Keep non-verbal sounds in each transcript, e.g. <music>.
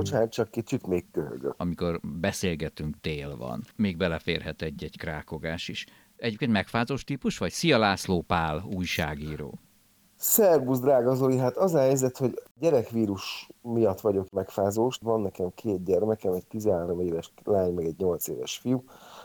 Bocsánat, csak kicsit még köhögök. amikor beszélgetünk, tél van. Még beleférhet egy-egy krákogás is. Egyébként megfázós típus vagy? Szia László Pál, újságíró. Szerbusz, drága Zoli, hát az a helyzet, hogy gyerekvírus miatt vagyok megfázós. Van nekem két gyermekem, egy 13 éves lány, meg egy 8 éves fiú.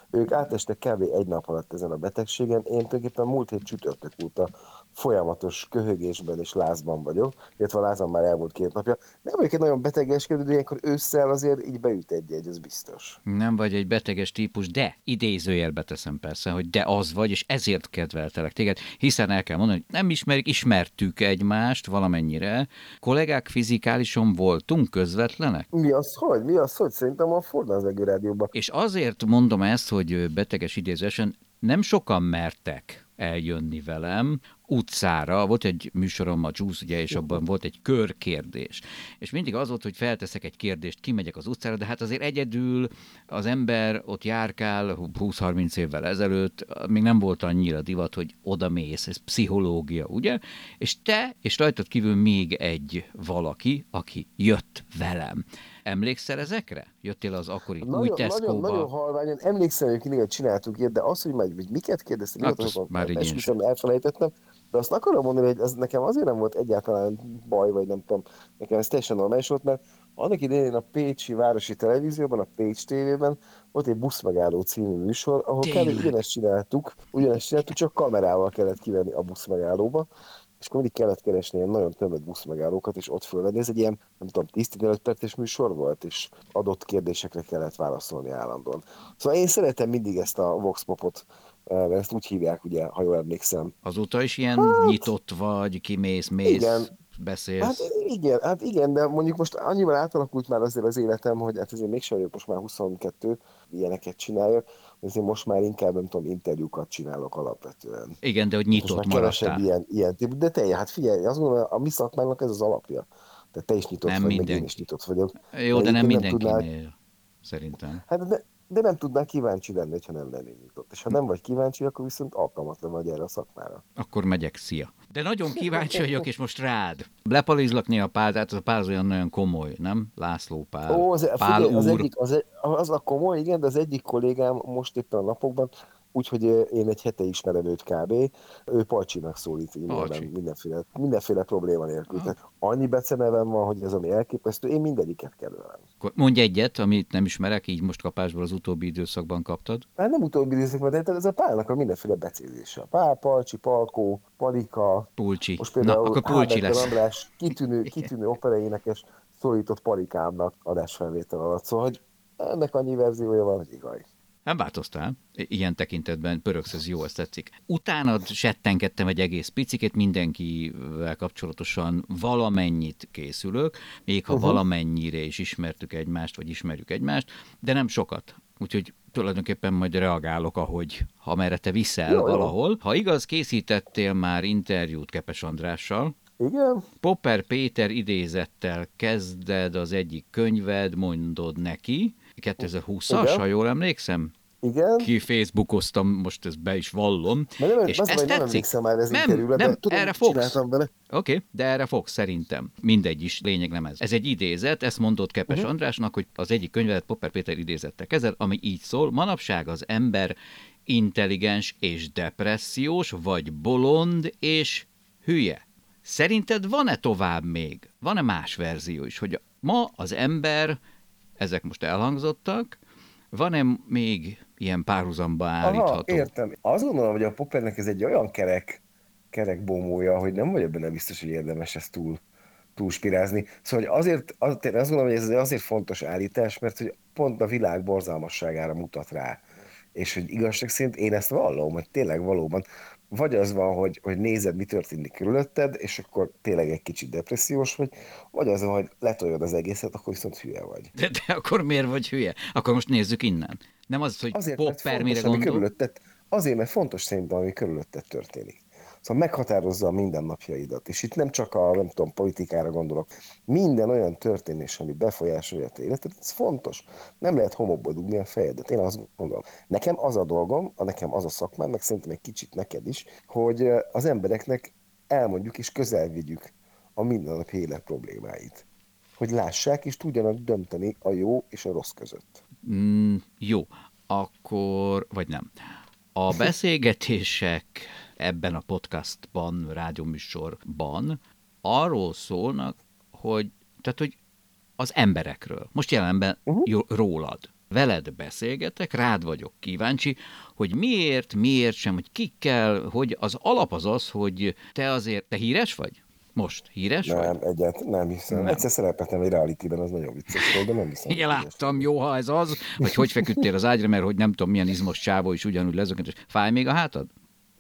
Ők átestek kb. egy nap alatt ezen a betegségen. Én tulajdonképpen múlt hét csütörtök óta folyamatos köhögésben és lázban vagyok, illetve a lázam már elmúlt két napja. Nem vagyok egy nagyon betegeskedő, de ilyenkor ősszel azért így beüt egy-egy, ez biztos. Nem vagy egy beteges típus, de idézőjelbe teszem persze, hogy de az vagy, és ezért kedveltelek téged, hiszen el kell mondani, hogy nem ismerik, ismertük egymást valamennyire. Kollégák fizikálisan voltunk közvetlenek? Mi az, hogy? Mi az, hogy? Szerintem a Fordán az rádióban. És azért mondom ezt, hogy beteges idézősen nem sokan mertek eljönni velem utcára. Volt egy műsorom a Juice, ugye, és abban volt egy körkérdés. És mindig az volt, hogy felteszek egy kérdést, kimegyek az utcára, de hát azért egyedül az ember ott járkál 20-30 évvel ezelőtt, még nem volt annyira divat, hogy oda mész, ez pszichológia, ugye? És te, és rajtad kívül még egy valaki, aki jött velem. Emlékszel ezekre? Jöttél az akkori új Nagyon, nagyon, nagyon halványan. Emlékszem, hogy mindig csináltuk ilyet, de az, hogy majd hogy miket kérdeztek, Hát azon, már esküszöm, elfelejtettem. De azt akarom mondani, hogy ez nekem azért nem volt egyáltalán baj, vagy nem tudom, nekem ez teljesen normális volt, mert annak idején a Pécsi Városi Televízióban, a Pécs tévében volt egy buszmegálló című műsor, ahol kb. Ugyanezt csináltuk, ugyanezt csináltuk, csak kamerával kellett kivenni a buszmegállóba, és akkor mindig kellett keresni ilyen nagyon tömött buszmegállókat, és ott fölvenni. Ez egy ilyen, nem tudom, 10-15 perces műsor volt, és adott kérdésekre kellett válaszolni állandóan. Szóval én szeretem mindig ezt a Vox Popot, eh, mert ezt úgy hívják, ugye, ha jól emlékszem. Azóta is ilyen nyitott vagy, kimész, mész, Igen. beszélsz. Hát igen, hát igen, de mondjuk most annyival átalakult már azért az életem, hogy hát azért mégsem vagyok most már 22, ilyeneket csináljak, azért most már inkább, nem tudom, interjúkat csinálok alapvetően. Igen, de hogy nyitott maradtál. ilyen, ilyen típus, de te, hát figyelj, azt gondolom, a mi szakmának ez az alapja. Tehát te is nyitott Nem vagy, meg én mindenki. is nyitott vagyok. Jó, de nem egyébként tudnál- mindenkinél, szerintem. Hát de, de nem tudnál kíváncsi lenni, ha nem lennél nyitott. És ha nem vagy kíváncsi, akkor viszont alkalmatlan vagy erre a szakmára. Akkor megyek, szia. De nagyon kíváncsi vagyok, és most rád. Lepalizlak néha Pál, tehát az a Pál az olyan nagyon komoly, nem? László Pál. Ó, az, Pál figyelj, az, úr. egyik, az, az a komoly, igen, de az egyik kollégám most éppen a napokban, úgyhogy én egy hete ismerem őt kb. Ő Palcsinak szólít Palcsi. mindenféle, mindenféle probléma nélkül. Ah. Tehát annyi becenevem van, hogy ez ami elképesztő, én mindegyiket. Akkor Mondj egyet, amit nem ismerek, így most kapásból az utóbbi időszakban kaptad. Hát nem utóbbi időszakban, de ez a pálnak a mindenféle becézése. Pál, Palcsi, Palkó, Palika, Pulcsi. most Na, például akkor Pulcsi lesz. András kitűnő, <laughs> kitűnő operaénekes szólított Palikámnak adásfelvétel alatt. Szóval, hogy ennek annyi verziója van, hogy igaz. Nem változtál. Ilyen tekintetben pöröksz, ez jó, ezt tetszik. Utánad settenkedtem egy egész picikét, mindenkivel kapcsolatosan valamennyit készülök, még ha uh-huh. valamennyire is ismertük egymást, vagy ismerjük egymást, de nem sokat. Úgyhogy tulajdonképpen majd reagálok, ahogy ha merre te viszel Jó, jó. valahol. Ha igaz, készítettél már interjút Kepes Andrással, Igen? Popper Péter idézettel kezded az egyik könyved, mondod neki, 2020-as, Igen. ha jól emlékszem? Igen? Ki Facebookoztam, most ezt be is vallom. Nem, és ez nem tetszik. emlékszem már ez Nem, interjúra, nem, de tudom, erre fogsz. vele. Oké, okay, de erre fogsz szerintem. Mindegy is, lényeg nem ez. Ez egy idézet, ezt mondott Kepes uh-huh. Andrásnak, hogy az egyik könyvedet Popper Péter idézettel kezded, ami így szól, manapság az ember intelligens és depressziós, vagy bolond és hülye. Szerinted van-e tovább még? Van-e más verzió is, hogy ma az ember, ezek most elhangzottak, van-e még ilyen párhuzamba állítható? Aha, értem. Azt gondolom, hogy a Poppernek ez egy olyan kerek, kerek bomója, hogy nem vagyok benne biztos, hogy érdemes ezt túl, túlspirázni. Szóval hogy azért, az, tényleg azt gondolom, hogy ez azért fontos állítás, mert hogy pont a világ borzalmasságára mutat rá. És hogy igazság szerint én ezt vallom, hogy tényleg valóban vagy az van, hogy, hogy nézed, mi történik körülötted, és akkor tényleg egy kicsit depressziós vagy, vagy az van, hogy letoljad az egészet, akkor viszont hülye vagy. De, de akkor miért vagy hülye? Akkor most nézzük innen. Nem az, hogy Azért, popper mire fontos, ami gondol. körülötted, azért, mert fontos szerintem, ami körülötted történik. Szóval meghatározza a mindennapjaidat. És itt nem csak a, nem tudom, politikára gondolok. Minden olyan történés, ami befolyásolja a te életed, ez fontos. Nem lehet homokba dugni a fejedet. Én azt gondolom. Nekem az a dolgom, a nekem az a szakmám, meg szerintem egy kicsit neked is, hogy az embereknek elmondjuk és közel vigyük a mindennapi élet problémáit. Hogy lássák és tudjanak dönteni a jó és a rossz között. Mm, jó, akkor, vagy nem. A beszélgetések ebben a podcastban, rádióműsorban arról szólnak, hogy, tehát, hogy az emberekről. Most jelenben uh-huh. rólad. Veled beszélgetek, rád vagyok kíváncsi, hogy miért, miért sem, hogy kikkel, hogy az alap az az, hogy te azért, te híres vagy? Most híres vagy? Nem, egyet nem hiszem. Nem. Egyszer szerepeltem egy realityben, az nagyon vicces volt, de nem hiszem. Igen, láttam, jó, ha ez az, vagy hogy feküdtél az ágyra, mert hogy nem tudom, milyen izmos csávó is ugyanúgy lezökent, és fáj még a hátad?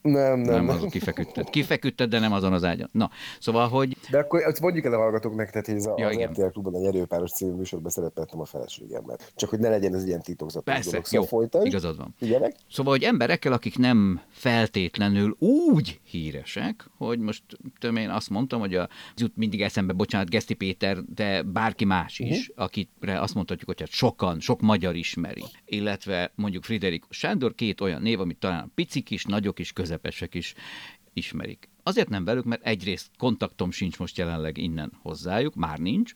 Nem, nem, Nem, azon kifeküdted. Kifeküdted, de nem azon az ágyon. Na, szóval, hogy De akkor azt mondjuk el a hallgatóknak, tehát, hogy ez a, Ja, az. RTL Klubban egy erőpáros című műsorban szerepeltem a feleségemmel. Csak hogy ne legyen ez ilyen titokzatos persze, dolog. jó, Szóval folytasd. igazad van. Figyelek. Szóval, hogy emberekkel, akik nem feltétlenül úgy híresek, hogy most tudom én azt mondtam, hogy a, jut mindig eszembe, bocsánat, Geszti Péter, de bárki más is, uh-huh. akire azt mondhatjuk, hogy hát sokan, sok magyar ismeri, illetve mondjuk Friderikus Sándor, két olyan név, amit talán picik is, nagyok is, közepesek is ismerik. Azért nem velük, mert egyrészt kontaktom sincs most jelenleg innen hozzájuk, már nincs,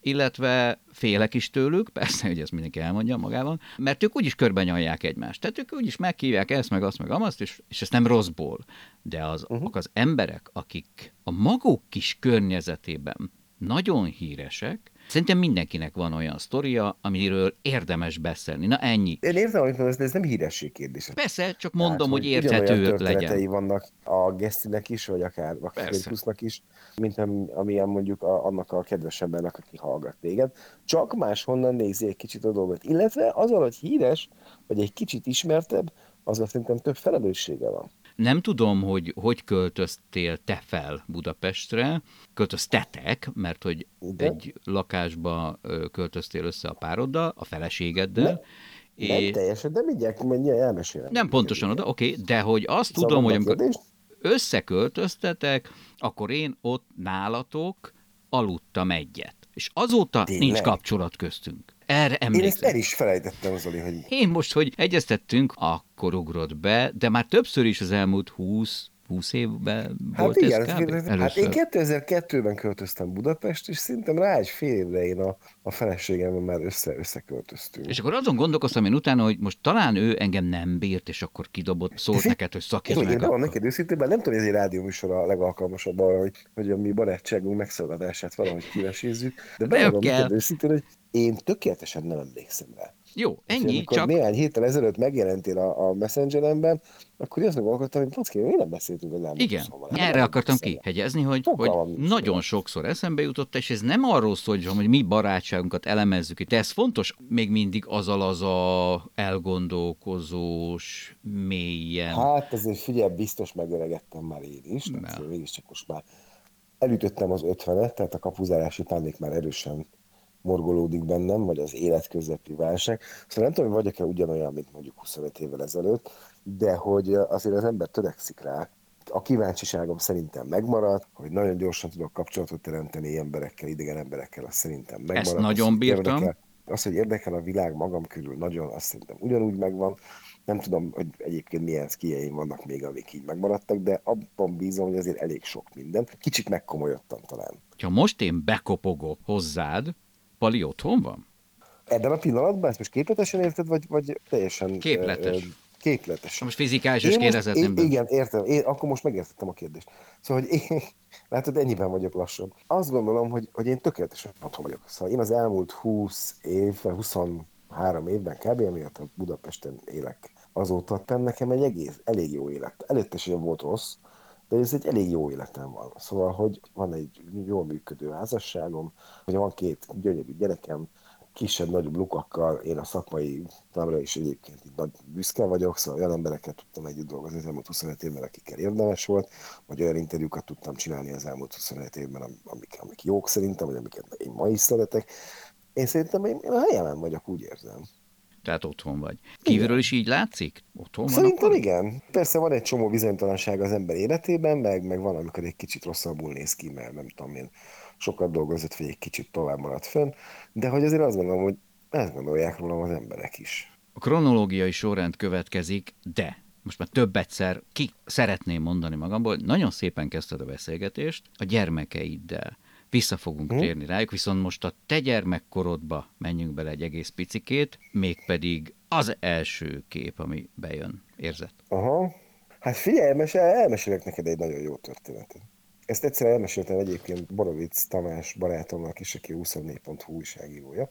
illetve félek is tőlük, <laughs> persze, hogy ezt mindenki elmondja magában, mert ők úgyis körbenyalják egymást. Tehát ők úgyis megkívják ezt, meg azt, meg amazt, és, és ezt nem rosszból. De az, uh-huh. az emberek, akik a maguk kis környezetében nagyon híresek, szerintem mindenkinek van olyan sztoria, amiről érdemes beszélni. Na ennyi. Én értem, amit mondasz, de ez nem híresség kérdése. Persze, csak mondom, Tehát, hogy ugyanolyan érthető legyen. vannak a Gesztinek is, vagy akár a. Friderikusnak is, mint am- amilyen mondjuk a, annak a kedves embernek, aki hallgat téged. Csak máshonnan nézi egy kicsit a dolgot. Illetve az, hogy híres, vagy egy kicsit ismertebb, az szerintem több felelőssége van. Nem tudom, hogy hogy költöztél te fel Budapestre, költöztetek, mert hogy Igen. egy lakásba költöztél össze a pároddal, a feleségeddel, Ne, nem és teljesen, de mindjárt, mindjárt elmesélem. nem pontosan oda, oké, de hogy azt Szóval tudom, hogy amikor összeköltöztetek, akkor én ott nálatok aludtam egyet. És azóta Tényleg? nincs kapcsolat köztünk. Erre Én ezt emlékszem. el is felejtettem, Zoli, hogy Én most, hogy egyeztettünk, akkor ugrott be, de már többször is az elmúlt 20 20 évben Hát volt igen, ez ez, kb. hát Először. én 2002-ben költöztem Budapest, és szerintem rá egy fél évre én a, a feleségemmel már össze, összeköltöztünk. És akkor azon gondolkoztam én utána, hogy most talán ő engem nem bírt, és akkor kidobott, szólt neked, hogy szakíts Én meg. akkor. neked őszintén, nem tudom, hogy ez egy rádióműsor a legalkalmasabb arra, hogy, hogy a mi barátságunk megszólalását valahogy kivesézzük, de bevallom neked őszintén, hogy én tökéletesen nem emlékszem rá. Jó, És ennyi, amikor csak néhány héttel ezelőtt megjelentél a, a Messengeremben, akkor azt gondolkodtam, hogy packi, mi nem beszéltünk az elmúlt igen, 20 valahány erre akartam kihegyezni, hogy, Fogalmam hogy nagyon róla. sokszor eszembe jutott, és ez nem arról szól, hogy mi barátságunkat elemezzük itt. Ez fontos még mindig azzal az a elgondolkozós, mélyen. Hát azért figyelj, biztos megöregettem már én is, tehát mégiscsak most már elütöttem az ötvenet, tehát a kapuzárási pánik már erősen morgolódik bennem, vagy az életközepi válság. Szóval nem tudom, hogy vagyok-e ugyanolyan, mint mondjuk 25 évvel ezelőtt, de hogy azért az ember törekszik rá. A kíváncsiságom szerintem megmaradt, hogy nagyon gyorsan tudok kapcsolatot teremteni emberekkel, idegen emberekkel, az szerintem megmaradt. Ezt nagyon bírtam. érdekel- Az, hogy érdekel a világ magam körül, nagyon, azt szerintem ugyanúgy megvan. Nem tudom, hogy egyébként milyen szkieim vannak még, amik így megmaradtak, de abban bízom, hogy azért elég sok minden. Kicsit megkomolyodtam talán. Ha most én bekopogok hozzád, Pali otthon van? Ebben a pillanatban ezt most képletesen érted, vagy, vagy teljesen... Képletes. ö, képletesen. Most fizikális is én, be. Igen, értem. Én, akkor most megértettem a kérdést. Szóval, hogy én, <laughs> látod, ennyiben vagyok lassan. Azt gondolom, hogy, hogy én tökéletesen otthon vagyok. Szóval én az elmúlt 20 év, vagy 23 évben kb. amiatt Budapesten élek. Azóta nekem egy egész, elég jó élet. Előtte sem volt rossz, de ez egy elég jó életem van. Szóval, hogy van egy jól működő házasságom, hogy van két gyönyörű gyerekem, kisebb-nagyobb lukakkal, én a szakmai támra is egyébként így nagy büszke vagyok, szóval olyan embereket tudtam együtt dolgozni az elmúlt 25 évben, akikkel érdemes volt, vagy olyan interjúkat tudtam csinálni az elmúlt 25 évben, am- amik, amik jók szerintem, vagy amiket én ma is szeretek. Én szerintem én, én a helyemen vagyok, úgy érzem. Tehát otthon vagy. Kívülről is így látszik? Otthon van Szerintem akkor? igen. Persze van egy csomó bizonytalanság az ember életében, meg, meg van, amikor egy kicsit rosszabbul néz ki, mert nem tudom én, sokat dolgozott, vagy egy kicsit tovább maradt fönn, de hogy azért azt gondolom, hogy ezt gondolják rólam az emberek is. A kronológiai sorrend következik, de most már több egyszer ki szeretném mondani magamból, nagyon szépen kezdted a beszélgetést a gyermekeiddel. Vissza fogunk Hm? térni rájuk, viszont most a te gyermekkorodba menjünk bele egy egész picikét, mégpedig az első kép, ami bejön. Érzed? Aha. Hát figyelj, elmesel, elmesélek neked egy nagyon jó történetet. Ezt egyszer elmeséltem egyébként Borovic Tamás barátomnak is, aki a 24.hu újságírója,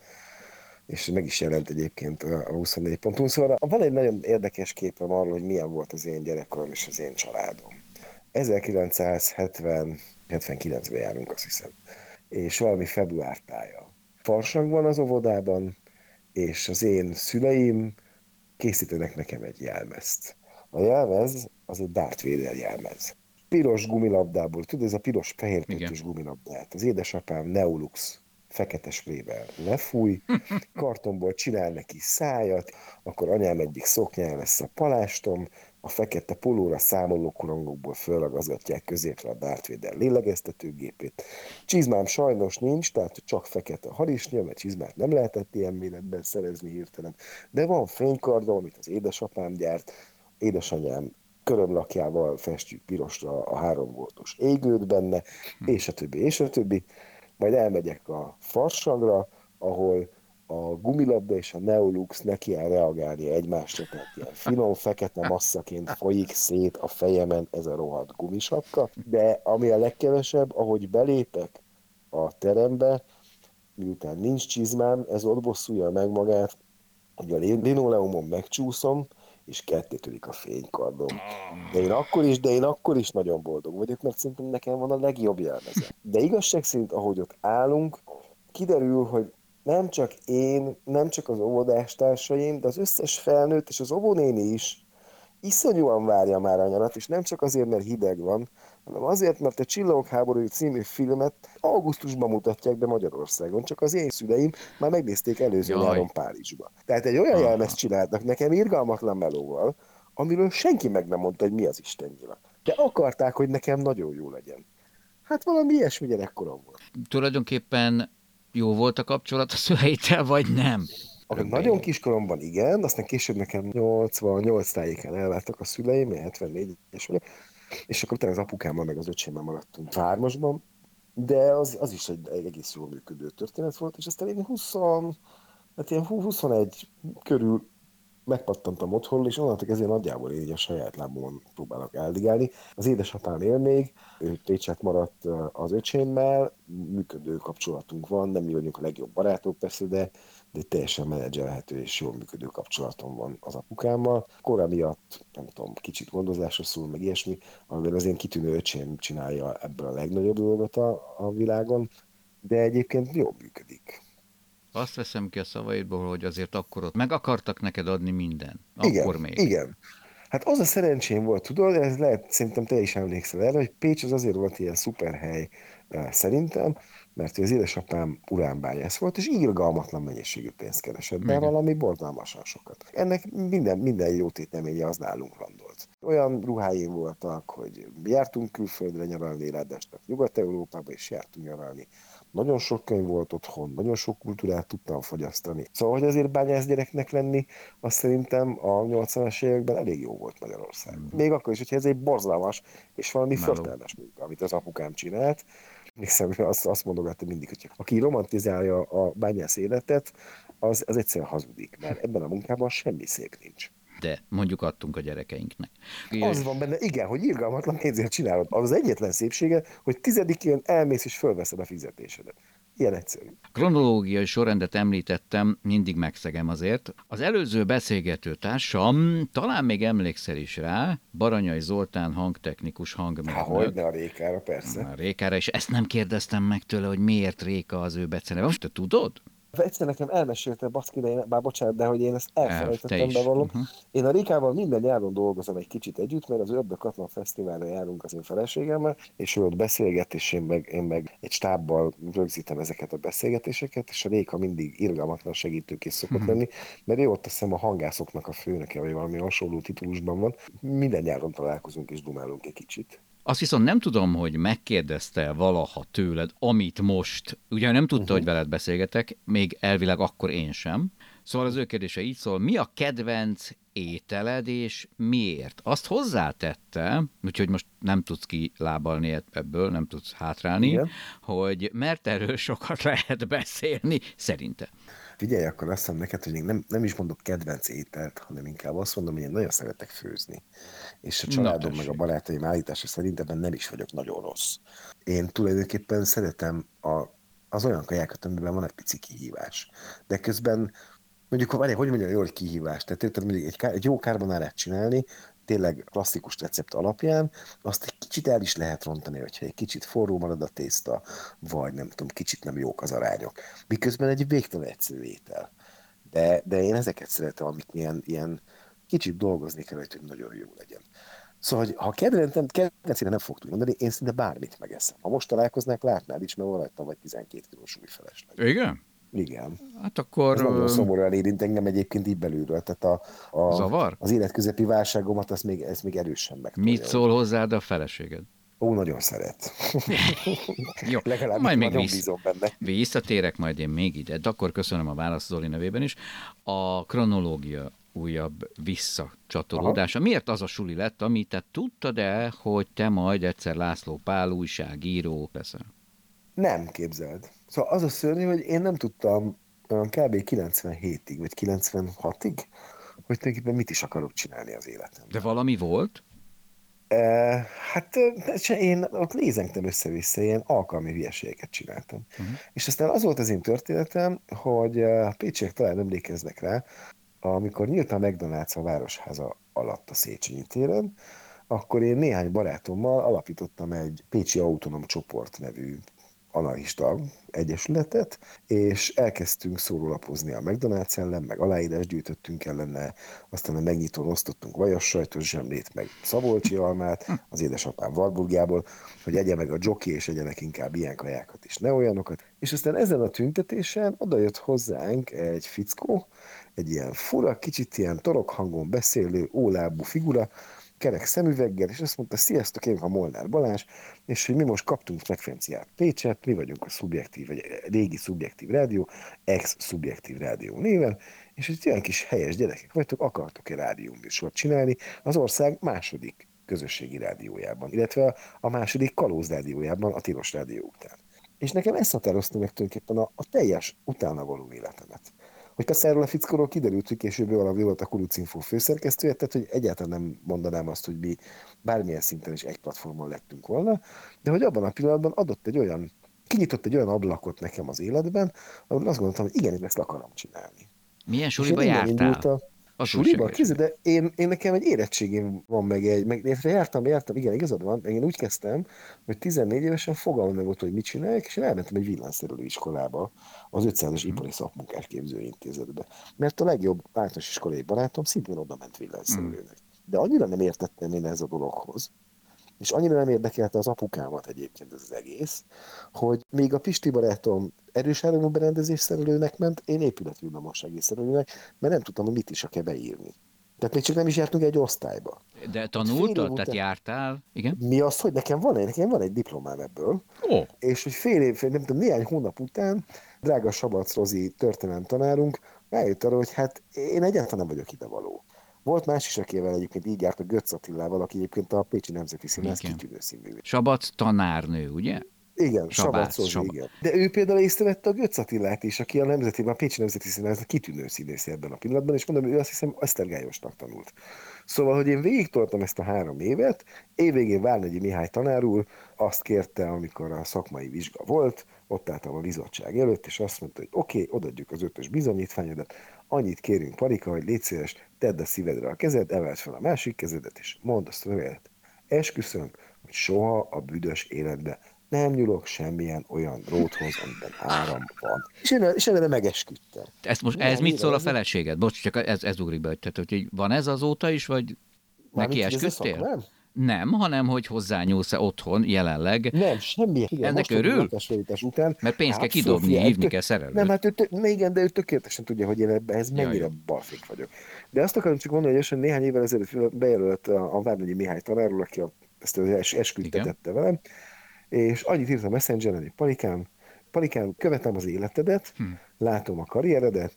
és meg is jelent egyébként a 24.hu. Szóval van egy nagyon érdekes képem arról, hogy milyen volt az én gyerekkorom és az én családom. 1970 79-ben járunk, azt hiszem. És valami február tája. Farsang van az óvodában, és az én szüleim készítenek nekem egy jelmezt. A jelmez az egy Darth Vader jelmez. Piros gumilabdából, tudod, ez a piros fehér Igen. töltős gumilabdát. Az édesapám Neolux fekete sprével lefúj, <laughs> kartonból csinál neki szájat, akkor anyám egyik szoknyán lesz a palástom, a fekete polóra számoló korongokból fölragazgatják középre a Darth Vader lélegeztetőgépét. Csizmám sajnos nincs, tehát csak fekete harisnya, mert csizmát nem lehetett ilyen méretben szerezni hirtelen, de van fénykardom, amit az édesapám gyárt, édesanyám körömlakjával festjük pirosra a három voltos égőt benne, és a többi, és a többi. Majd elmegyek a farsangra, ahol a gumilabda és a Neolux neki áll reagálni egymásra, tehát ilyen finom, fekete masszaként folyik szét a fejemen ez a rohadt gumisapka, de ami a legkevesebb, ahogy belépek a terembe, miután nincs csizmám, ez ott bosszulja meg magát, hogy a lin- linoleumon megcsúszom, és kettétörik a fénykardom. De én akkor is, de én akkor is nagyon boldog vagyok, mert szerintem nekem van a legjobb jelmeze. De igazság szerint, ahogy ott állunk, kiderül, hogy nem csak én, nem csak az óvodástársaim, de az összes felnőtt és az óvónéni is iszonyúan várja már a nyarat, és nem csak azért, mert hideg van, hanem azért, mert a Csillagok háborúja című filmet augusztusban mutatják be Magyarországon, csak az én szüleim már megnézték előző Jaj. nyáron Párizsba. Tehát egy olyan jelmezt csináltak nekem irgalmatlan melóval, amiről senki meg nem mondta, hogy mi az Isten nyila. De akarták, hogy nekem nagyon jó legyen. Hát valami ilyesmi gyerekkorom volt. Tulajdonképpen jó volt a kapcsolat a szüleiddel, vagy nem? Akkor nagyon kiskoromban igen, aztán később nekem 88 tájékán elváltak a szüleim, én 74-es vagyok, és akkor utána az apukámmal meg az öcsémmel maradtunk Vármosban, de az, az is egy, egy egész jól működő történet volt, és aztán én 20, hát ilyen 21 körül megpattantam otthon, és onnantól kezdve nagyjából így a saját lábomon próbálok eldigálni. Az édesapám él még, ő Pécset maradt az öcsémmel, működő kapcsolatunk van, nem mi vagyunk a legjobb barátok persze, de, de teljesen menedzselhető és jól működő kapcsolatom van az apukámmal. Kora miatt, nem tudom, kicsit gondozásra szól, meg ilyesmi, amivel az én kitűnő öcsém csinálja ebből a legnagyobb dolgot a, a világon, de egyébként jól működik. Azt veszem ki a szavaidból, hogy azért akkor ott meg akartak neked adni minden. Igen, Akkor még. igen. Hát az a szerencsém volt, tudod, ez lehet, szerintem te is emlékszel erre, hogy Pécs az azért volt ilyen szuperhely eh, szerintem, mert az édesapám uránbányász volt, és irgalmatlan mennyiségű pénzt keresett, Igen. valami borzalmasan sokat. Ennek minden, minden jó téteménye az nálunk landolt. Olyan ruháim voltak, hogy jártunk külföldre nyaralni, ráadásul Nyugat-Európába is jártunk nyaralni. Nagyon sok könyv volt otthon, nagyon sok kultúrát tudtam fogyasztani. Szóval, hogy azért bányász gyereknek lenni, azt szerintem a 80-as években elég jó volt Magyarország. Még akkor is, hogyha ez egy borzalmas és valami förtelmes munka, amit az apukám csinált. Hiszen ő azt, azt mondogatta mindig, hogy aki romantizálja a bányász életet, az, az egyszerűen hazudik, mert ebben a munkában semmi szép nincs. De mondjuk adtunk a gyerekeinknek. Az van benne, igen, hogy irgalmatlan pénzért csinálod. Az egyetlen szépsége, hogy tizedikén elmész és fölveszed a fizetésedet. Ilyen egyszerű. Kronológiai sorrendet említettem, mindig megszegem azért. Az előző beszélgető társam, talán még emlékszel is rá, Baranyai Zoltán hangtechnikus hangmérnök. hogy ne a Rékára, persze. A Rékára, és ezt nem kérdeztem meg tőle, hogy miért Réka az ő beceneve. Most te tudod? Egyszer nekem elmesélte Baszki, de én, bár bocsánat, de hogy én ezt elfelejtettem, bevallom. Uh-huh. Én a Rikával minden nyáron dolgozom egy kicsit együtt, mert az Ördög Katlan Fesztiválra járunk az én feleségemmel, és ő ott beszélget, és én meg, én meg egy stábbal rögzítem ezeket a beszélgetéseket, és a Réka mindig irgalmatlan segítőkész szokott Mhm. lenni, mert ő ott azt hiszem a hangászoknak a főnöke, vagy valami hasonló titulusban van. Minden nyáron találkozunk és dumálunk egy kicsit. Azt viszont nem tudom, hogy megkérdezte valaha tőled, amit most, ugye nem tudta, uh-huh. hogy veled beszélgetek, még elvileg akkor én sem. Szóval az ő kérdése így szól, mi a kedvenc ételed, és miért? Azt hozzátette, úgyhogy most nem tudsz kilábalni ebből, nem tudsz hátrálni, Igen. hogy mert erről sokat lehet beszélni, szerinte. Figyelj, akkor azt mondom neked, hogy én nem, nem is mondok kedvenc ételt, hanem inkább azt mondom, hogy én nagyon szeretek főzni. És a Na, családom meg tessék. a barátaim állítása szerint ebben nem is vagyok nagyon rossz. Én tulajdonképpen szeretem a, az olyan kajákat, amiben van egy pici kihívás. De közben mondjuk, várj, hogy mondjam, jó, hogy kihívás. Tehát érted, mondjuk egy, egy jó karbonárát csinálni, tényleg klasszikus recept alapján, azt egy kicsit el is lehet rontani, hogyha egy kicsit forró marad a tészta, vagy nem tudom, kicsit nem jók az arányok. Miközben egy végtelen egyszerű étel. De, de én ezeket szeretem, amik ilyen, ilyen kicsit dolgozni kell, hogy nagyon jó legyen. Szóval, hogy ha kedvencem, kedvencére nem fog tudni mondani, én szinte bármit megeszem. Ha most találkoznák, látnád is, mert van rajta vagy 12 kilós új felesleg. Igen? Igen. Hát akkor... Ez nagyon szomorúan érint engem egyébként így belülről. Tehát a, a, Zavar? az életközepi válságomat, az még, ez még erősen meg. Mit szól hozzád a feleséged? Ó, nagyon szeret. <laughs> Jó, Legalább majd még vissza. bízom benne. Visszatérek majd én még ide, de akkor köszönöm a választ Zoli nevében is. A kronológia újabb visszacsatolódása. Miért az a suli lett, amit te tudtad-e, hogy te majd egyszer László Pál újságíró leszel? Nem képzeld. Szóval az a szörnyű, hogy én nem tudtam kb. 97-ig, vagy 96-ig, hogy tulajdonképpen mit is akarok csinálni az életemben. De valami volt? E, hát én ott lézengtem össze-vissza, ilyen alkalmi hülyeségeket csináltam. Uh-huh. És aztán az volt az én történetem, hogy a pécsiek talán emlékeznek rá, amikor nyílt a McDonald's a Városháza alatt a Széchenyi téren, akkor én néhány barátommal alapítottam egy Pécsi Autonóm Csoport nevű anarchista egyesületet, és elkezdtünk szórólapozni a McDonald's ellen, meg aláírás gyűjtöttünk ellene, aztán a megnyitón osztottunk vajas sajtos zsemlét, meg szabolcsi almát, az édesapám Warburgából, hogy egye meg a jockey, és egyenek inkább ilyen kajákat is, ne olyanokat. És aztán ezen a tüntetésen odajött hozzánk egy fickó, egy ilyen fura, kicsit ilyen torok hangon beszélő, ólábú figura, kerek szemüveggel, és azt mondta, sziasztok, én a Molnár Balázs, és hogy mi most kaptunk frekvenciát Pécset, mi vagyunk a szubjektív, vagy régi szubjektív rádió, ex-szubjektív rádió néven, és hogy olyan kis helyes gyerekek vagytok, akartok-e rádióműsort csinálni az ország második közösségi rádiójában, illetve a második kalóz rádiójában, a Tilos rádió után. És nekem ezt határozta meg tulajdonképpen a, a teljes utána való életemet hogy persze erről a fickóról kiderült, hogy később valami volt a Kulucinfo főszerkesztője, tehát hogy egyáltalán nem mondanám azt, hogy mi bármilyen szinten is egy platformon lettünk volna, de hogy abban a pillanatban adott egy olyan, kinyitott egy olyan ablakot nekem az életben, ahol azt gondoltam, hogy igen, én ezt akarom csinálni. Milyen suliba jártál? A- Suliba? Kézzel, de én, én nekem egy érettségém van meg egy, meg illetve jártam, jártam, igen, igazad van, én úgy kezdtem, hogy 14 évesen fogalmam nem volt, hogy mit csinálják, és én elmentem egy villanyszerelő iskolába, az 500-as Mhm. ipari szakmunkás képzőintézetbe. Mert a legjobb általános iskolai barátom szintén oda ment villanyszerelőnek. De annyira nem értettem én ez a dologhoz, és annyira nem érdekelte az apukámat egyébként ez az egész, hogy még a Pisti barátom erős áramú berendezés szerelőnek ment, én épületvillamossági szerelőnek, mert nem tudtam, hogy mit is kell beírni. Tehát még csak nem is jártunk egy osztályba. De Fél tanultad? Tehát után- jártál? Igen? Mi az, hogy nekem van egy, nekem van egy diplomám ebből, Ó, és hogy fél év, nem tudom, néhány hónap után drága Sabac Rozi történelem tanárunk rájött arra, hogy hát én egyáltalán nem vagyok ide való. Volt más is, akivel egyébként így járt a Götz Attilával, aki egyébként a Pécsi Nemzeti Színház kitűnő színművész. Sabac tanárnő, ugye? Igen, Sabász, Sabac Rozi, Sab- igen. De ő például észrevette a Götz Attilát is, aki a Nemzeti, a Pécsi Nemzeti Színház kitűnő színész ebben a pillanatban, és mondom, ő azt hiszem Esztergályosnak tanult. Szóval, hogy én végigtoltam ezt a három évet, évvégén Várnagyi Mihály tanár úr azt kérte, amikor a szakmai vizsga volt, ott álltam a bizottság előtt, és azt mondta, hogy oké, okay, odaadjuk az ötös bizonyítványodat, annyit kérünk, Parika, hogy légy szíves, tedd a szívedre a kezed, emeld fel a másik kezedet, és mondd azt a nevelet. Esküszöm, hogy soha a büdös életbe nem nyúlok semmilyen olyan róthoz, amiben áram van. És én, és erre megesküdtem. Ezt most, ez mit szól a feleséged? Bocs, csak ez, ez ugrik be, tehát, hogy van ez azóta is, vagy neki esküdtél? Nem? Nem, hanem hogy hozzányúlsz-e otthon jelenleg. Nem, semmi. Igen, Ennek örül? után. Mert pénzt kell kidobni, hívni kell szerelőt. Nem, hát ő, tök, igen, de ő tökéletesen tudja, hogy én ebben ez mennyire ja, balfék vagyok. De azt akarom csak mondani, hogy néhány évvel ezelőtt bejelölt a, a Várnagyi Mihály tanárról, aki a, ezt az esküdtetette velem, és annyit írt a Messengeren, hogy Palikám, Palikám, követem az életedet, hm. látom a karrieredet,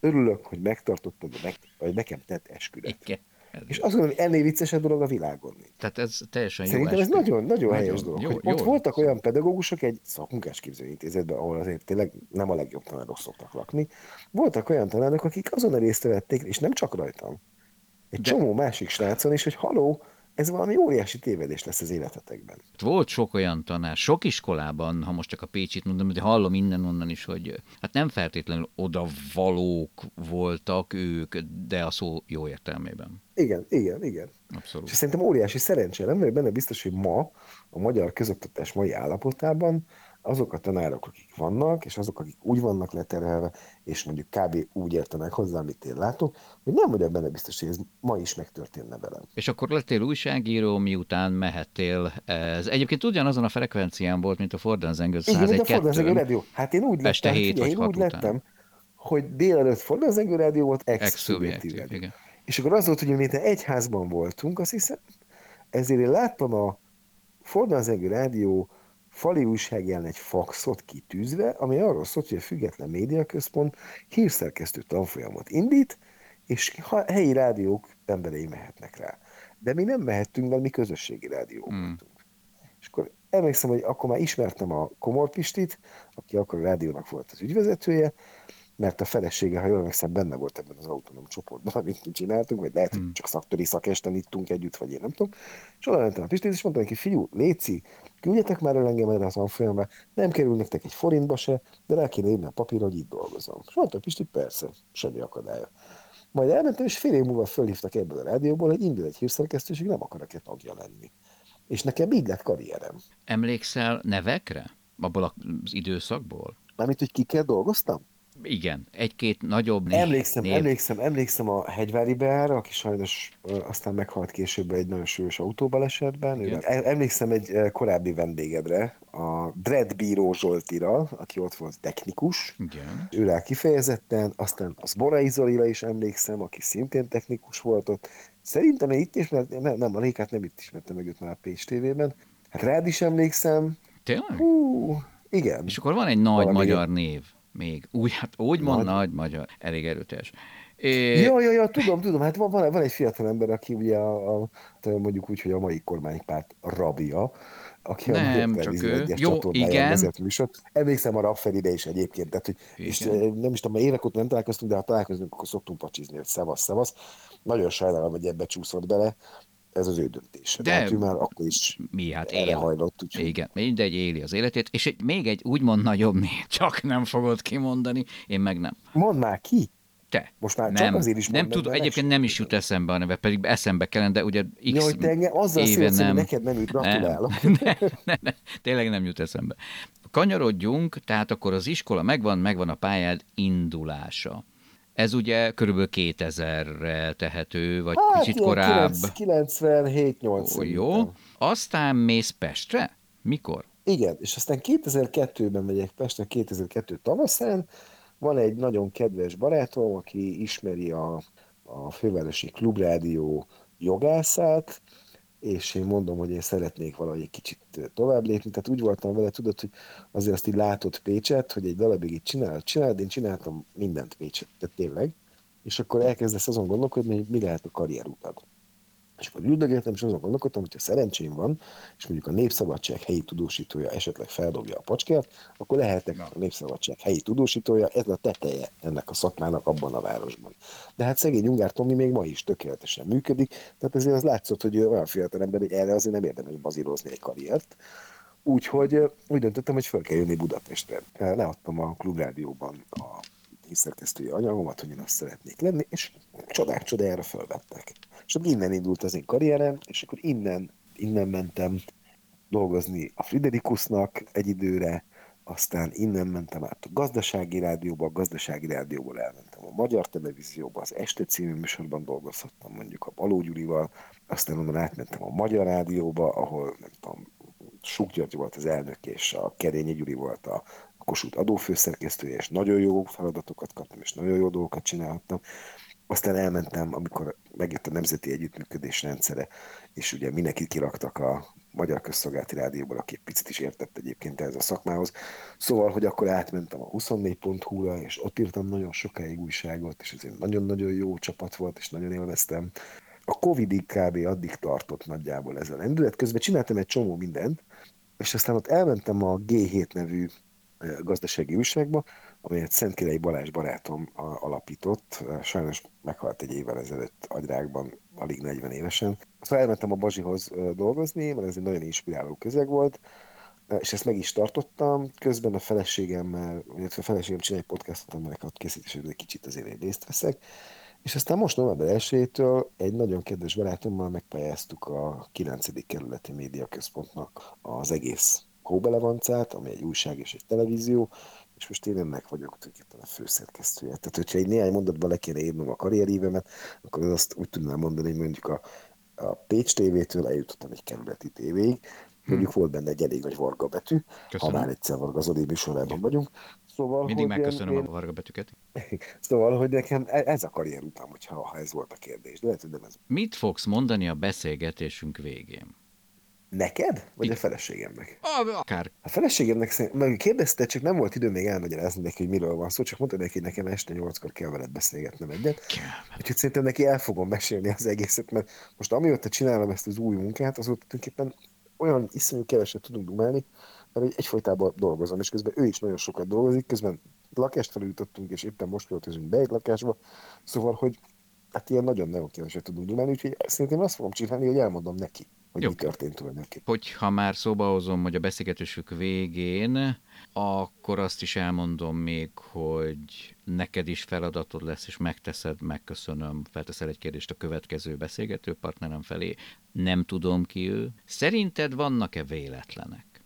örülök, hogy megtartottad, meg, vagy nekem tett esküdet. Igen. Ez és azt mondom, hogy ennél viccesebb dolog a világon. Tehát ez teljesen jó Szerintem ez nagyon, nagyon helyes dolog. Jó, jó, ott jó, voltak olyan pedagógusok egy képzőintézetben, ahol azért tényleg nem a legjobb tanárok szoktak lakni. Voltak olyan tanárok, akik azon a részt vették, és nem csak rajtam. Egy De... csomó másik srácon is, hogy haló, ez valami óriási tévedés lesz az életetekben. Volt sok olyan tanár, sok iskolában, ha most csak a Pécsit mondom, de hallom innen onnan is, hogy hát nem feltétlenül oda valók voltak ők, de a szó jó értelmében. Igen, igen, igen. Abszolút. És szerintem óriási szerencsé, nem vagyok benne biztos, hogy ma a magyar közoktatás mai állapotában azok a tanárok, akik vannak, és azok, akik úgy vannak leterhelve, és mondjuk kb. úgy értenek hozzá, amit én látok, hogy nem vagyok benne biztos, hogy ez ma is megtörténne velem. És akkor lettél újságíró, miután mehettél. Ez egyébként ugyanazon a frekvencián volt, mint a Fordenzengő 101 Igen, a Fordenzengő rádió. Hát én úgy lettem, figyelj, én úgy lettem, hogy délelőtt Fordenzengő rádió volt, ex igen. És akkor az volt, hogy mi egy házban voltunk, azt hiszem, ezért én láttam a Fordenzengő rádió fali újságján egy faxot kitűzve, ami arról szólt, hogy a Független Médiaközpont hírszerkesztő tanfolyamot indít, és helyi rádiók emberei mehetnek rá. De mi nem mehettünk, mert mi közösségi rádió hmm. voltunk. És akkor emlékszem, hogy akkor már ismertem a Komor Pistit, aki akkor a rádiónak volt az ügyvezetője, mert a felesége, ha jól emlékszem, benne volt ebben az autonóm csoportban, amit mi csináltunk, vagy lehet, hogy hmm. csak szaktori szakesten ittunk együtt, vagy én nem tudom. És oda mentem a Pistit, és mondtam neki, fiú, Léci, küldjetek már el engem erre az tanfolyamra, nem kerül nektek egy forintba se, de rá kéne írni a papírra, hogy itt dolgozom. És mondta Pisti, persze, semmi akadálya. Majd elmentem, és fél év múlva fölhívtak ebből a rádióból, hogy indul egy hírszerkesztőség, nem akarok-e tagja lenni. És nekem így lett karrierem. Emlékszel nevekre? Abból az időszakból? Mármint, hogy kikkel dolgoztam? Igen, egy-két nagyobb név. Emlékszem, név. emlékszem, emlékszem a Hegyvári Beára, aki sajnos aztán meghalt később egy nagyon súlyos autóbalesetben. Igen. Emlékszem egy korábbi vendégedre, a Dread Bíró Zsoltira, aki ott volt technikus. Igen. Őrá kifejezetten, aztán az Borai Zolira is emlékszem, aki szintén technikus volt ott. Szerintem itt ismertem, nem, nem, a Rékát nem itt ismertem meg őt már a Pécs TV-ben. Hát rád is emlékszem. Tényleg? Hú, igen. És akkor van egy nagy Valami magyar név még. Úgy, hát úgy mond nagy, nagy magyar, elég erőteljes. É... Ja, ja, ja, tudom, tudom, hát van, van egy fiatal ember, aki ugye a, a, mondjuk úgy, hogy a mai kormánypárt rabia, aki nem, a csak ő. Jó, igen. Műsor. Emlékszem a Raffelide is egyébként, tehát, hogy, és nem is tudom, évek óta nem találkoztunk, de ha találkozunk, akkor szoktunk pacsizni, hogy szevasz, szevasz. Nagyon sajnálom, hogy ebbe csúszott bele, ez az ő döntése. De hát ő már akkor is mi, hát él. hajlott. Úgy. Igen, mindegy éli az életét, és egy, még egy úgymond nagyobb <laughs> név, csak nem fogod kimondani, én meg nem. Mondd már ki! Te. Most már nem, csak azért is Nem tudom, egyébként nem is jut eszembe a neve, pedig eszembe kellene, de ugye x ja, hogy te engem azzal éve szélsz, nem. Hogy neked nem jut, gratulálok. <laughs> Nem, nem, tényleg nem jut eszembe. Kanyarodjunk, tehát akkor az iskola megvan, megvan a pályád indulása. Ez ugye körülbelül 2000-re tehető, vagy hát, kicsit korább. 97-8 Jó. Aztán mész Pestre? Mikor? Igen, és aztán 2002-ben megyek Pestre, 2002 tavaszán. Van egy nagyon kedves barátom, aki ismeri a, a fővárosi klubrádió jogászát, és én mondom, hogy én szeretnék valahogy egy kicsit tovább lépni. Tehát úgy voltam vele, tudod, hogy azért azt így látott Pécset, hogy egy darabig itt csinál, csináld, én csináltam mindent Pécset, tehát tényleg. És akkor elkezdesz azon gondolkodni, hogy mi lehet a karrierutad. És akkor üldögéltem, és azon gondolkodtam, hogyha szerencsém van, és mondjuk a Népszabadság helyi tudósítója esetleg feldobja a pacskát, akkor lehetek a Népszabadság helyi tudósítója, ez a teteje ennek a szakmának abban a városban. De hát szegény Ungár Tomi még ma is tökéletesen működik, tehát ezért az látszott, hogy olyan fiatal ember, hogy erre azért nem érdemes bazírozni egy karriert. Úgyhogy úgy döntöttem, hogy fel kell jönni Budapestre. Leadtam a klubrádióban a hírszerkesztői anyagomat, hogy én azt szeretnék lenni, és csodák csodájára felvettek. És akkor innen indult az én karrierem, és akkor innen, innen mentem dolgozni a Friderikusnak egy időre, aztán innen mentem át a gazdasági rádióba, a gazdasági rádióból elmentem a Magyar Televízióba, az Este című műsorban dolgozhattam mondjuk a Baló Gyurival, aztán onnan átmentem a Magyar Rádióba, ahol nem tudom, Suk György volt az elnök, és a Kerényi Gyuri volt a Kossuth adófőszerkesztője, és nagyon jó feladatokat kaptam, és nagyon jó dolgokat csinálhattam. Aztán elmentem, amikor megjött a Nemzeti Együttműködés rendszere, és ugye mindenkit kiraktak a Magyar Közszolgálati Rádióból, aki egy picit is értett egyébként ez a szakmához. Szóval, hogy akkor átmentem a 24.hu-ra, és ott írtam nagyon sokáig újságot, és ez nagyon-nagyon jó csapat volt, és nagyon élveztem. A Covid kb. addig tartott nagyjából ez a lendület. Közben csináltam egy csomó mindent, és aztán ott elmentem a G7 nevű gazdasági újságba, amelyet Szentkirei Balázs barátom alapított, sajnos meghalt egy évvel ezelőtt agyrákban, alig 40 évesen. Szóval elmentem a Bazsihoz dolgozni, mert ez egy nagyon inspiráló közeg volt, és ezt meg is tartottam. Közben a feleségemmel, illetve a feleségem csinál egy podcastot, amelyek ott készítésében egy kicsit azért én részt veszek. És aztán most november 1 egy nagyon kedves barátommal megpályáztuk a 9. kerületi média központnak az egész Hóbelevancát, ami egy újság és egy televízió, és most én ennek vagyok tulajdonképpen a főszerkesztője. Tehát, hogyha egy néhány mondatban le kéne írnom a karrierévemet, akkor azt úgy tudnám mondani, hogy mondjuk a, a Pécs TV-től eljutottam egy kerületi tévéig, mondjuk hmm. volt benne egy elég nagy varga betű, Köszönöm. ha már egyszer Varga Zoli műsorában vagyunk. Szóval, Mindig megköszönöm én, a varga betűket. <laughs> Szóval, hogy nekem e- ez a karrier után, hogyha ha ez volt a kérdés. De lehet, hogy nem ez. Mit fogsz mondani a beszélgetésünk végén? Neked? Vagy Igen. a feleségemnek? A, akár. A feleségemnek, meg kérdezte, csak nem volt idő még elmagyarázni neki, hogy miről van szó, csak mondta neki, hogy nekem este nyolckor kell veled beszélgetnem egyet. Úgyhogy szerintem neki el fogom mesélni az egészet, mert most amióta csinálom ezt az új munkát, azóta tulajdonképpen olyan iszonyú keveset tudunk dumálni, mert egyfolytában dolgozom, és közben ő is nagyon sokat dolgozik, közben lakást felújítottunk, és éppen most költözünk be egy lakásba, szóval, hogy hát ilyen nagyon-nagyon keveset tudunk dumálni, úgyhogy szerintem azt fogom csinálni, hogy elmondom neki hogy Jó. mi történt tulajdonképpen. Hogyha már szóba hozom, hogy a beszélgetésük végén, akkor azt is elmondom még, hogy neked is feladatod lesz, és megteszed, megköszönöm, felteszel egy kérdést a következő beszélgető partnerem felé. Nem tudom ki ő. Szerinted vannak-e véletlenek?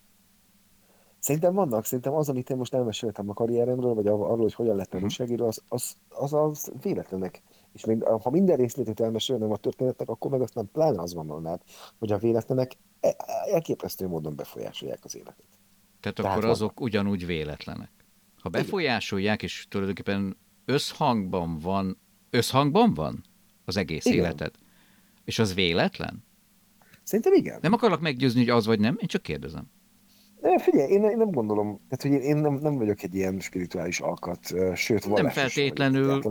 Szerintem vannak, szerintem az, amit én most elmeséltem a karrieremről, vagy arról, hogy hogyan lettem uh-huh. újságíró, az, az, az, az véletlenek és még ha minden részletét elmesélném a történetnek, akkor meg aztán pláne az gondolnád, hogy a véletlenek e- elképesztő módon befolyásolják az életet. Tehát, Tehát akkor azok ugyanúgy véletlenek. Ha befolyásolják, és tulajdonképpen összhangban van, összhangban van az egész igen. életed, és az véletlen? Szerintem igen. Nem akarok meggyőzni, hogy az vagy nem, én csak kérdezem. Ne, figyelj, én, én nem gondolom, tehát, hogy én, én nem, nem vagyok egy ilyen spirituális alkat, sőt, Nem feltétlenül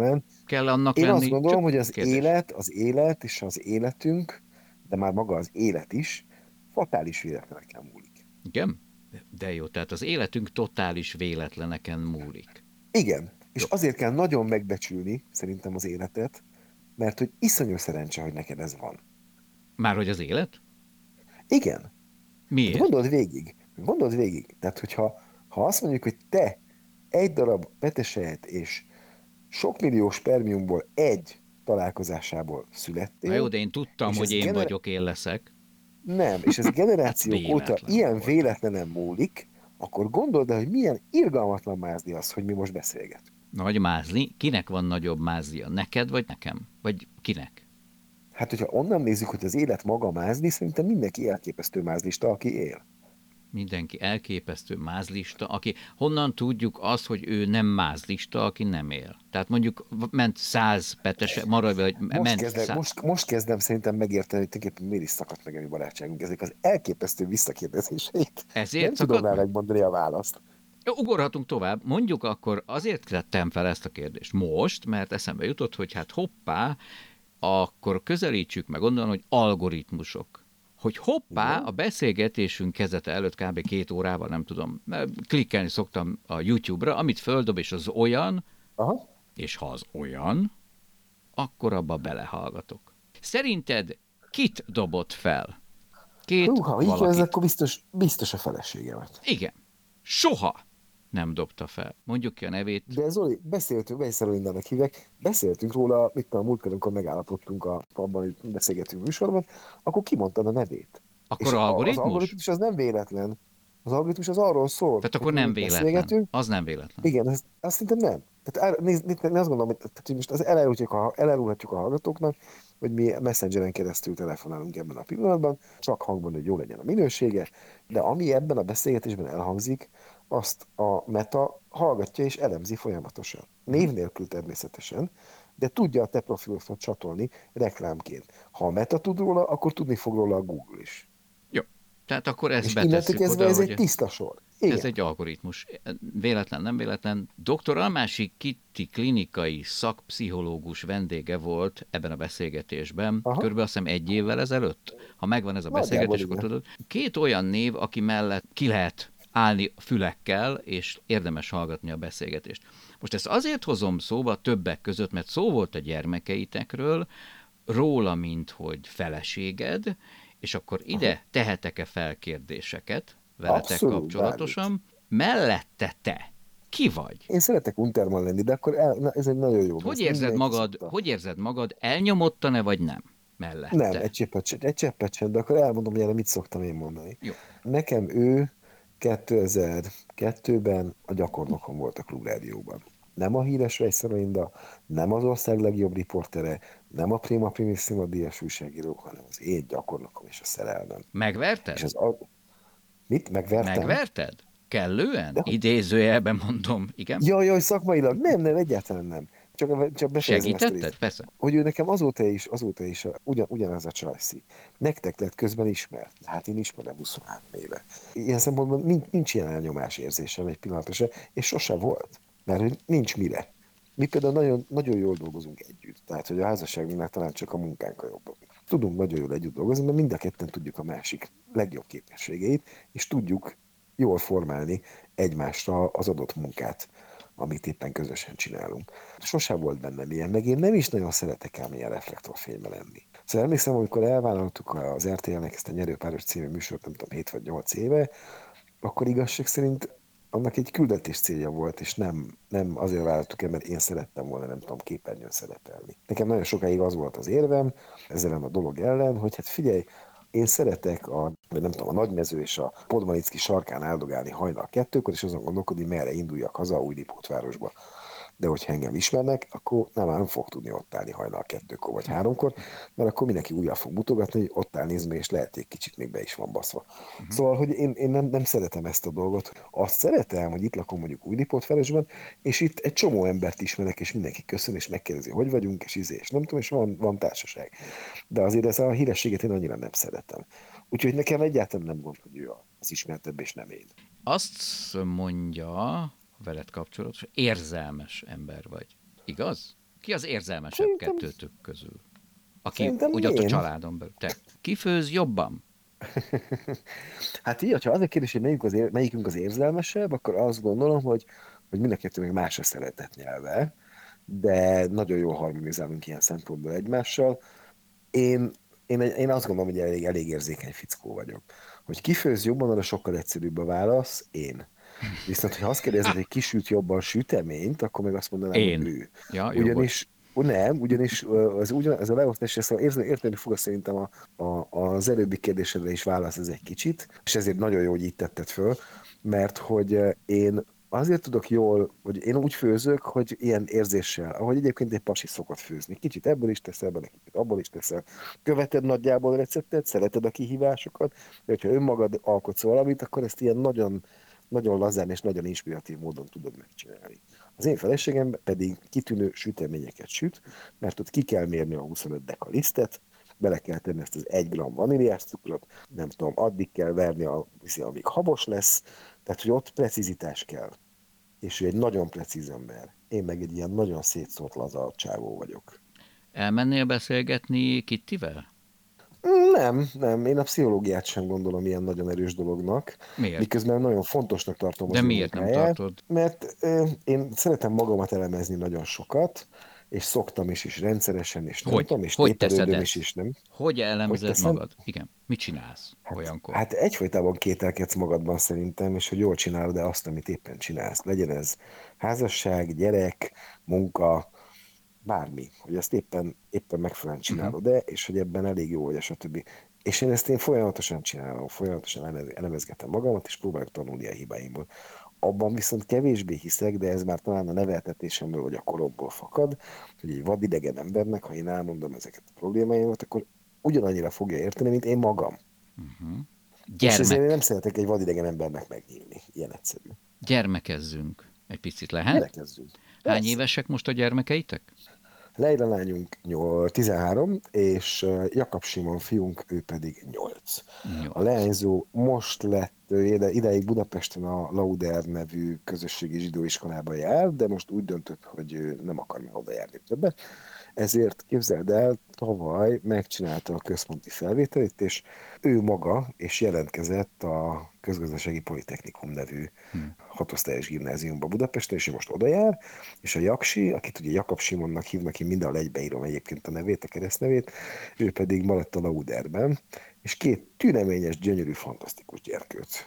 kell annak Én lenni. azt gondolom, hogy az kérdés. élet, az élet és az életünk, de már maga az élet is, fatális véletleneken múlik. Igen? De jó, tehát az életünk totális véletleneken múlik. Igen, és jó. azért kell nagyon megbecsülni szerintem az életet, mert hogy iszonyú szerencse, hogy neked ez van. Már hogy az élet? Igen. Miért? Gondold végig. Gondold végig. Tehát, hogyha ha azt mondjuk, hogy te egy darab petesejet és sok millió spermiumból egy találkozásából születtél. Na jó, de én tudtam, hogy én gener... vagyok, én leszek. Nem, és ez <laughs> generációk hát óta ilyen véletlenen múlik, akkor gondold el, hogy milyen irgalmatlan mázdi az, hogy mi most beszélgetünk. Nagy mázli? Kinek van nagyobb mázlia? Neked vagy nekem? Vagy kinek? Hát, hogyha onnan nézzük, hogy az élet maga mázni, szerintem mindenki elképesztő mázlista, aki él mindenki elképesztő mázlista, aki honnan tudjuk azt, hogy ő nem mázlista, aki nem él. Tehát mondjuk ment száz petese, maradj, vagy most ment kezdem, száz. Most, most kezdem szerintem megérteni, hogy tulajdonképpen miért is szakadt meg a mi barátságunk. Ezek az elképesztő visszakérdezéseit. Ezért nem tudom már megmondani a választ. Ugorhatunk tovább. Mondjuk akkor azért tettem fel ezt a kérdést most, mert eszembe jutott, hogy hát hoppá, akkor közelítsük meg onnan, hogy algoritmusok hogy hoppá, a beszélgetésünk kezete előtt kb. két órával, nem tudom, klikkelni szoktam a YouTube-ra, amit földob, és az olyan, Aha. és ha az olyan, akkor abba belehallgatok. Szerinted kit dobott fel? Két Húha, így ez akkor biztos, biztos a feleségemet. Igen. Soha nem dobta fel. Mondjuk ki a nevét. De Zoli, beszéltünk, Vejszer Lindának hívek, beszéltünk róla, mit a múltkor, amikor megállapodtunk a, abban, hogy beszélgetünk műsorban, akkor kimondtad a nevét. Akkor És algoritmus? Az algoritmus az nem véletlen. Az algoritmus az arról szól. Tehát akkor nem véletlen. Az nem véletlen. Igen, azt, azt szerintem nem. Tehát nézd, nézd, én azt gondolom, hogy, tehát, hogy most az elárulhatjuk a, elárulhatjuk a hallgatóknak, hogy mi messengeren keresztül telefonálunk ebben a pillanatban, csak hangban, hogy jó legyen a minősége, de ami ebben a beszélgetésben elhangzik, azt a meta hallgatja és elemzi folyamatosan. Név nélkül természetesen, de tudja a te profilodra csatolni reklámként. Ha a meta tud róla, akkor tudni fog róla a Google is. Jó. Tehát akkor ezt és betesszük oda, ez hogy... egy tiszta sor. Igen. Ez egy algoritmus. Véletlen, nem véletlen. Dr. Almási Kitti klinikai szakpszichológus vendége volt ebben a beszélgetésben, Aha. körülbelül azt hiszem egy évvel ezelőtt. Ha megvan ez a Nagyjából beszélgetés, akkor tudod. Két olyan név, aki mellett ki lehet állni fülekkel, és érdemes hallgatni a beszélgetést. Most ezt azért hozom szóba többek között, mert szó volt a gyermekeitekről, róla, mint hogy feleséged, és akkor ide tehetek-e fel kérdéseket veletek Abszolút, kapcsolatosan, mellette te ki vagy? Én szeretek Unterman lenni, de akkor el, na, ez egy nagyon jó. Hogy érzed magad, szokta. hogy érzed magag, elnyomottan-e vagy nem? Mellette. Nem, egy cseppet, egy cseppet sem, de akkor elmondom, hogy erre mit szoktam én mondani. Jó. Nekem ő 2002-ben a gyakornokom volt a klubrádióban. Nem a híres Vejszaroinda, nem az ország legjobb riportere, nem a Prima Primissima díjas újságíró, hanem az én gyakornokom és a szerelmem. Megverted? És az a... Mit? Megvertem? Megverted? Kellően? Dehogy. Idézőjelben mondom, igen? Jaj, jaj, szakmailag? Nem, nem, egyáltalán nem. Csak, csak. Segítetted? Persze. hogy ő nekem azóta is, azóta is a, ugyan, ugyanaz a csajszi. Nektek lett közben ismert. Hát én ismerem 23 éve. Ilyen szempontból nincs, nincs ilyen elnyomás érzésem egy pillanatra se, és sose volt. Mert hogy nincs mire. Mi például nagyon, nagyon jól dolgozunk együtt. Tehát, hogy a házasságunknál talán csak a munkánk a jobb. Tudunk nagyon jól együtt dolgozni, mert mind a ketten tudjuk a másik legjobb képességeit, és tudjuk jól formálni egymásra az adott munkát, amit éppen közösen csinálunk. Sose volt bennem ilyen, meg én nem is nagyon szeretek ám ilyen reflektorfénybe lenni. Szóval emlékszem, amikor elvállaltuk az RTL-nek ezt a Nyerőpáros című műsort, nem tudom, 7 vagy 8 éve, akkor igazság szerint annak egy küldetés célja volt, és nem, nem azért vállaltuk el, mert én szerettem volna, nem tudom, képernyőn szerepelni. Nekem nagyon sokáig az volt az érvem ezzel a dolog ellen, hogy hát figyelj, én szeretek a, vagy nem tudom, a nagymező és a Podmanicki sarkán áldogálni hajnal kettőkor, és azon gondolkodni, merre induljak haza a Újlipótvárosba. De hogyha engem ismernek, akkor nem, nem fog tudni ott állni hajnal kettőkor vagy háromkor, mert akkor mindenki újra fog mutogatni, hogy ott áll nézd meg, és lehet, egy kicsit még be is van baszva. Uh-huh. Szóval, hogy én, én nem, nem szeretem ezt a dolgot. Azt szeretem, hogy itt lakom mondjuk Újlipótvárosban, és itt egy csomó embert ismerek, és mindenki köszön, és megkérdezi, hogy vagyunk, és izé, és nem tudom, és van, van társaság. De azért ez a hírességet én annyira nem szeretem. Úgyhogy nekem egyáltalán nem gond, hogy ő az ismertebb, és nem én. Azt mondja veled kapcsolatos, érzelmes ember vagy. Igaz? Ki az érzelmesebb Szerintem- kettőtök közül? Aki Szerintem úgy ott a családon belül. Te kifőz jobban? <laughs> Hát így, ha az a kérdés, hogy melyikünk az, ér, melyikünk az érzelmesebb, akkor azt gondolom, hogy, hogy mind a kettőnek más a szeretet nyelve, de nagyon jól harmonizálunk ilyen szempontból egymással. Én, én, én azt gondolom, hogy elég, elég érzékeny fickó vagyok. Hogy kifőz jobban, arra sokkal egyszerűbb a válasz, én. Viszont, ha azt kérdezed, hogy ki süt jobban süteményt, akkor meg azt mondanám, Én. hogy ő. Ja, Ugyanis nem, ugyanis az, ugyan, ez a leosztás, ezt érteni, fog szerintem a, a, az előbbi kérdésedre is válasz ez egy kicsit, és ezért nagyon jó, hogy így tetted föl, mert hogy én azért tudok jól, hogy én úgy főzök, hogy ilyen érzéssel, ahogy egyébként egy pasi szokott főzni. Kicsit ebből is teszel bele, kicsit abból is teszel. Követed nagyjából a receptet, szereted a kihívásokat, de hogyha önmagad alkotsz valamit, akkor ezt ilyen nagyon, nagyon lazán és nagyon inspiratív módon tudod megcsinálni. Az én feleségem pedig kitűnő süteményeket süt, mert ott ki kell mérni a 25 deka lisztet, bele kell tenni ezt az 1 g vaníliás cukrot, nem tudom, addig kell verni, a- amíg habos lesz, tehát hogy ott precizitás kell. És ő egy nagyon precíz ember. Én meg egy ilyen nagyon szétszórt laza csávó vagyok. Elmennél beszélgetni Kittivel? Nem, nem, én a pszichológiát sem gondolom ilyen nagyon erős dolognak. Miért? Miközben nagyon fontosnak tartom az De ő miért nem tartod? Mert ö, én szeretem magamat elemezni nagyon sokat, és szoktam is, és rendszeresen, és nem Hogy? tudom, és Hogy teszed ezt? is, és nem. Hogy elemzed teszem? magad? Igen. Mit csinálsz olyankor? Hát egyfolytában kételkedsz magadban szerintem, és hogy jól csinálod de azt, amit éppen csinálsz. Legyen ez házasság, gyerek, munka, bármi, hogy ezt éppen, éppen megfelelően csinálod-e, és hogy ebben elég jó vagy, stb. És én ezt én folyamatosan csinálom, folyamatosan elemezgetem magamat, és próbálok tanulni a hibáimból. Abban viszont kevésbé hiszek, de ez már talán a neveltetésemből vagy a koromból fakad, hogy egy vadidegen embernek, ha én elmondom ezeket a problémáimat, akkor ugyanannyira fogja érteni, mint én magam. Uh-huh. És ezért én nem szeretek egy vadidegen embernek megnyílni. Ilyen egyszerű. Gyermekezzünk. Egy picit lehet? Gyermekezzünk. Hány Persze. évesek most a gyermekeitek? Leila lányunk 13, és Jakab Simon fiunk, ő pedig 8. 8. A leányzó most lett, ideig Budapesten a Lauder nevű közösségi zsidóiskolában jár, de most úgy döntött, hogy nem akar már oda járni többet. Ezért képzeld el, tavaly megcsinálta a központi felvételét, és ő maga és jelentkezett a Közgazdasági Politechnikum nevű hmm. hatosztályos gimnáziumba Budapesten, és ő most oda jár, és a Jaksi, akit ugye Jakab Simonnak hívnak, én minden egybeírom egyébként a nevét, a keresztnevét, ő pedig ma lett a Lauderben, és két tüneményes, gyönyörű, fantasztikus gyerkőt.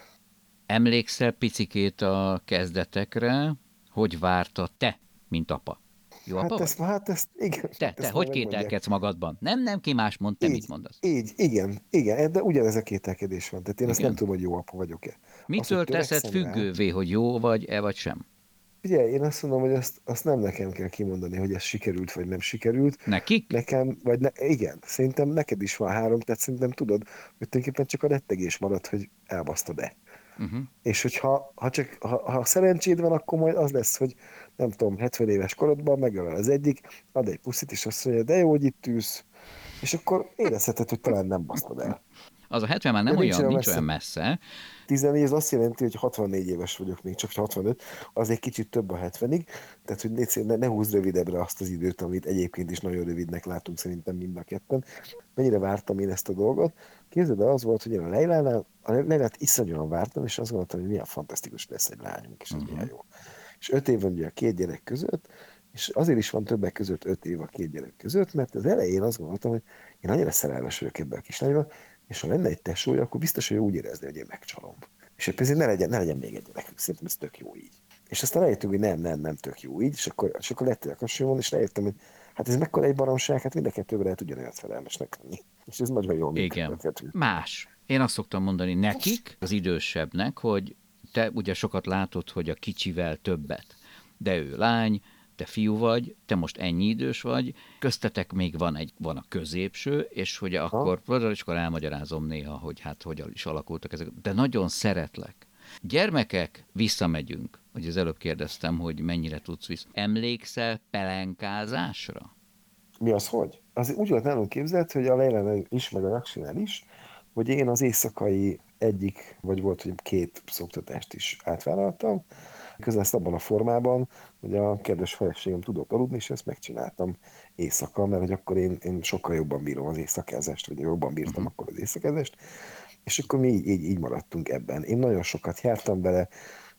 Emlékszel picikét a kezdetekre, hogy várta te, mint apa? Jó hát ezt, hát ezt, igen. Te, te, hogy kételkedsz magadban? Nem, nem, ki más mond, te így, mit mondasz? Így, igen, igen, de ugyanez a kételkedés van. Tehát én igen. azt nem tudom, hogy jó apa vagyok-e. Mitől azt, teszed függővé, rá. hogy jó vagy-e, vagy sem? Ugye, én azt mondom, hogy azt, azt nem nekem kell kimondani, hogy ez sikerült, vagy nem sikerült. Nekik? Nekem, vagy ne, igen, szerintem neked is van három, tehát szerintem tudod, hogy tulajdonképpen csak a rettegés marad, hogy elbasztod-e. Uh-huh. És hogyha ha csak ha, ha szerencséd van, akkor majd az lesz, hogy nem tudom, 70 éves korodban megölel az egyik, ad egy puszit, és azt mondja, de jó, hogy itt ülsz, és akkor érezheted, hogy talán nem basztod el. Az a 70 már nem olyan, nincs messze. olyan messze. 14 az azt jelenti, hogy 64 éves vagyok még, csak 65, az egy kicsit több a 70-ig, tehát hogy ne, ne húzd rövidebbre azt az időt, amit egyébként is nagyon rövidnek látunk szerintem mind a ketten. Mennyire vártam én ezt a dolgot? Képzeld el, az volt, hogy én a Leilánál, a Leilát iszonyúan vártam, és azt gondoltam, hogy milyen fantasztikus lesz egy lányunk, és ez uh-huh. milyen jó és öt év ugye a két gyerek között, és azért is van többek között öt év a két gyerek között, mert az elején azt gondoltam, hogy én annyira szerelmes vagyok ebbe a kislányba, és ha lenne egy tesója, akkor biztos, hogy úgy érezni, hogy én megcsalom. És ezért ne legyen, ne legyen még egy gyerek, szerintem ez tök jó így. És aztán rájöttünk, hogy nem, nem, nem tök jó így, és akkor, és akkor lett a kassimon, és rájöttem, hogy hát ez mekkora egy baromság, hát mind a kettőben lehet ugyanolyan szerelmesnek lenni. És ez nagyon jól Igen. Más. Én azt szoktam mondani nekik, az idősebbnek, hogy te ugye sokat látod, hogy a kicsivel többet, de ő lány, te fiú vagy, te most ennyi idős vagy, köztetek még van, egy, van a középső, és hogy akkor, és akkor elmagyarázom néha, hogy hát hogyan is alakultak ezek, de nagyon szeretlek. Gyermekek, visszamegyünk, hogy az előbb kérdeztem, hogy mennyire tudsz vissza. Emlékszel pelenkázásra? Mi az, hogy? Az úgy volt nálunk képzelt, hogy a Leila is, meg a Jaksinál is, hogy én az éjszakai egyik, vagy volt, hogy két szoktatást is átvállaltam, közben ezt abban a formában, hogy a kedves feleségem tudott aludni, és ezt megcsináltam éjszaka, mert hogy akkor én, én sokkal jobban bírom az éjszakázást, vagy jobban bírtam uh-huh. akkor az éjszakázást, és akkor mi így, így, így maradtunk ebben. Én nagyon sokat jártam bele,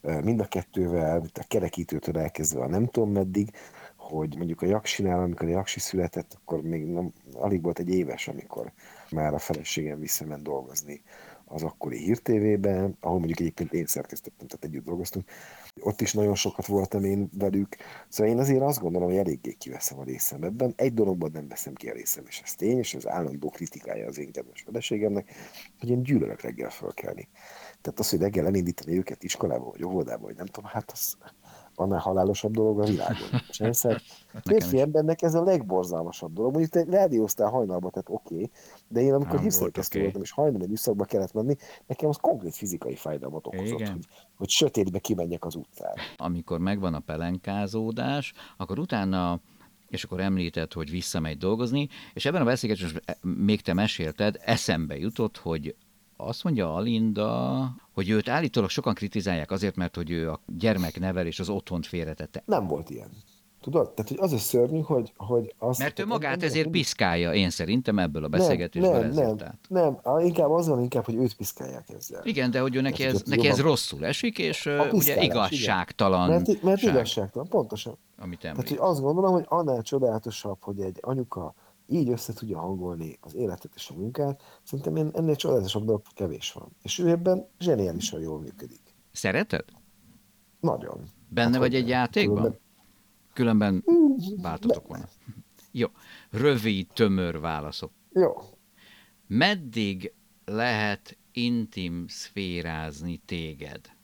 mind a kettővel, a kerekítőtől elkezdve a nem tudom meddig, hogy mondjuk a Jaksinál, amikor a Jaksi született, akkor még nem, alig volt egy éves, amikor már a feleségem visszament dolgozni az akkori hírtévében, ahol mondjuk egyébként én szerkesztettem, tehát együtt dolgoztunk. Ott is nagyon sokat voltam én velük. Szóval én azért azt gondolom, hogy eléggé kiveszem a részem ebben. Egy dologban nem veszem ki a részem, és ez tény, és ez állandó kritikája az én kedves feleségemnek, hogy én gyűlölök reggel fölkelni. Tehát az, hogy reggel elindítani őket iskolába, vagy óvodába, vagy nem tudom, hát az, annál halálosabb dolog a világon. <laughs> És egyszer férfi embernek ez a legborzalmasabb dolog. Mondjuk te rádióztál hajnalba, tehát oké, okay, de én amikor hívszerkesztő okay. voltam, és hajnali műszakba kellett menni, nekem az konkrét fizikai fájdalmat okozott, hogy, hogy sötétbe kimenjek az utcára. Amikor megvan a pelenkázódás, akkor utána és akkor említett, hogy visszamegy dolgozni, és ebben a beszélgetésben még te mesélted, eszembe jutott, hogy azt mondja Alinda, hogy őt állítólag sokan kritizálják azért, mert hogy ő a gyermeknevelés az otthont félretette. Nem volt ilyen. Tudod? Tehát, hogy az a szörnyű, hogy, hogy azt... Mert ő magát ezért piszkálja, én szerintem ebből a beszélgetésből nem, nem, nem, nem, nem, inkább az van inkább, hogy őt piszkálják ezzel. Igen, de hogy ő neki, ez, neki ez rosszul esik, és ugye igazságtalan. Mert, mert igazságtalan, pontosan. Amit Tehát, hogy azt gondolom, hogy annál csodálatosabb, hogy egy anyuka így össze tudja hangolni az életet és a munkát, szerintem én ennél csodálatosabb dolog kevés van. És ő ebben zseniálisan jól működik. Szereted? Nagyon. Benne hát, vagy egy játékban? Tudom, Különben váltotok volna. Jó, rövid, tömör válaszok. Jó. Meddig lehet intim szférázni téged?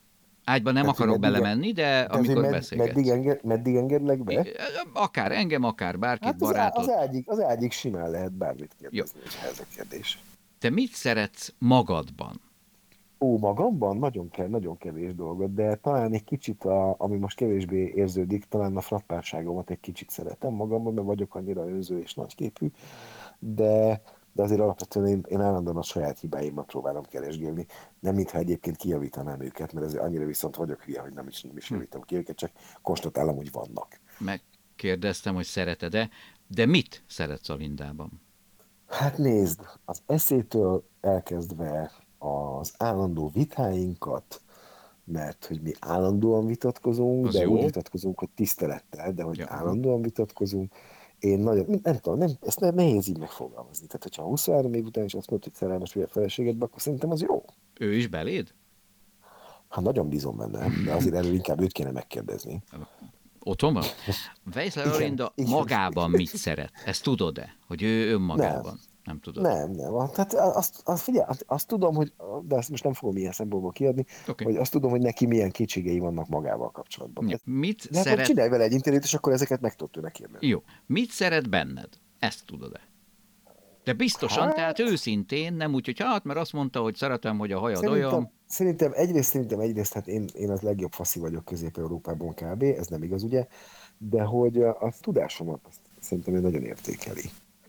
Ágyban nem Tehát, akarok meddig- belemenni, de amikor med, beszélgetsz. meddig, enged, meddig engedlek be? Akár engem, akár bárkit, Hát az, barátot. az, ágyig, az ágyig simán lehet bármit kérdezni, ha ez a kérdés. Te mit szeretsz magadban? Ó, magamban nagyon kell, nagyon kevés dolgot, de talán egy kicsit, a, ami most kevésbé érződik, talán a frappárságomat egy kicsit szeretem magamban, mert vagyok annyira önző és nagyképű, de, de azért alapvetően én, én állandóan a saját hibáimat próbálom keresgélni. Nem mintha egyébként kijavítanám őket, mert azért annyira viszont vagyok hülye, hogy nem is, nem is javítom ki őket, csak konstatálom, hogy vannak. Megkérdeztem, hogy szereted-e, de mit szeretsz a Lindában? Hát nézd, az eszétől elkezdve az állandó vitáinkat, mert hogy mi állandóan vitatkozunk, Az de jó. úgy vitatkozunk, hogy tisztelettel, de hogy Ja. állandóan vitatkozunk. Én nagyon, nem tudom, nem, ezt nem, nehéz így megfogalmazni. Tehát, hogyha 23 év után is azt mondod, hogy szerelmes vagy a feleségedbe, akkor szerintem az jó. Ő is beléd? Ha nagyon bízom benne, de azért erről inkább őt kéne megkérdezni. Otthon van? <laughs> Alinda igen. magában mit szeret? Ezt tudod-e? Hogy ő önmagában? Nem tudod. Nem, nem. Tehát azt, azt, figyelj, azt, azt tudom, hogy, de ezt most nem fogom ilyen szempontból kiadni, Oké. hogy azt tudom, hogy neki milyen kétségei vannak magával kapcsolatban. Ja. Mit De szeret... csinálj vele egy interjút, és akkor ezeket meg tudod tőle kérdezni. Jó. Mit szeret benned? Ezt tudod-e? De biztosan, Hát- tehát őszintén, nem úgy, hogy hát, mert azt mondta, hogy szeretem, hogy a hajad Szerintem, olyan. szerintem egyrészt, szerintem egyrészt, hát én, én az legjobb faszi vagyok Közép-Európában kb. Ez nem igaz, ugye? De hogy a, a tudásomat azt szerintem ő nagyon értékeli.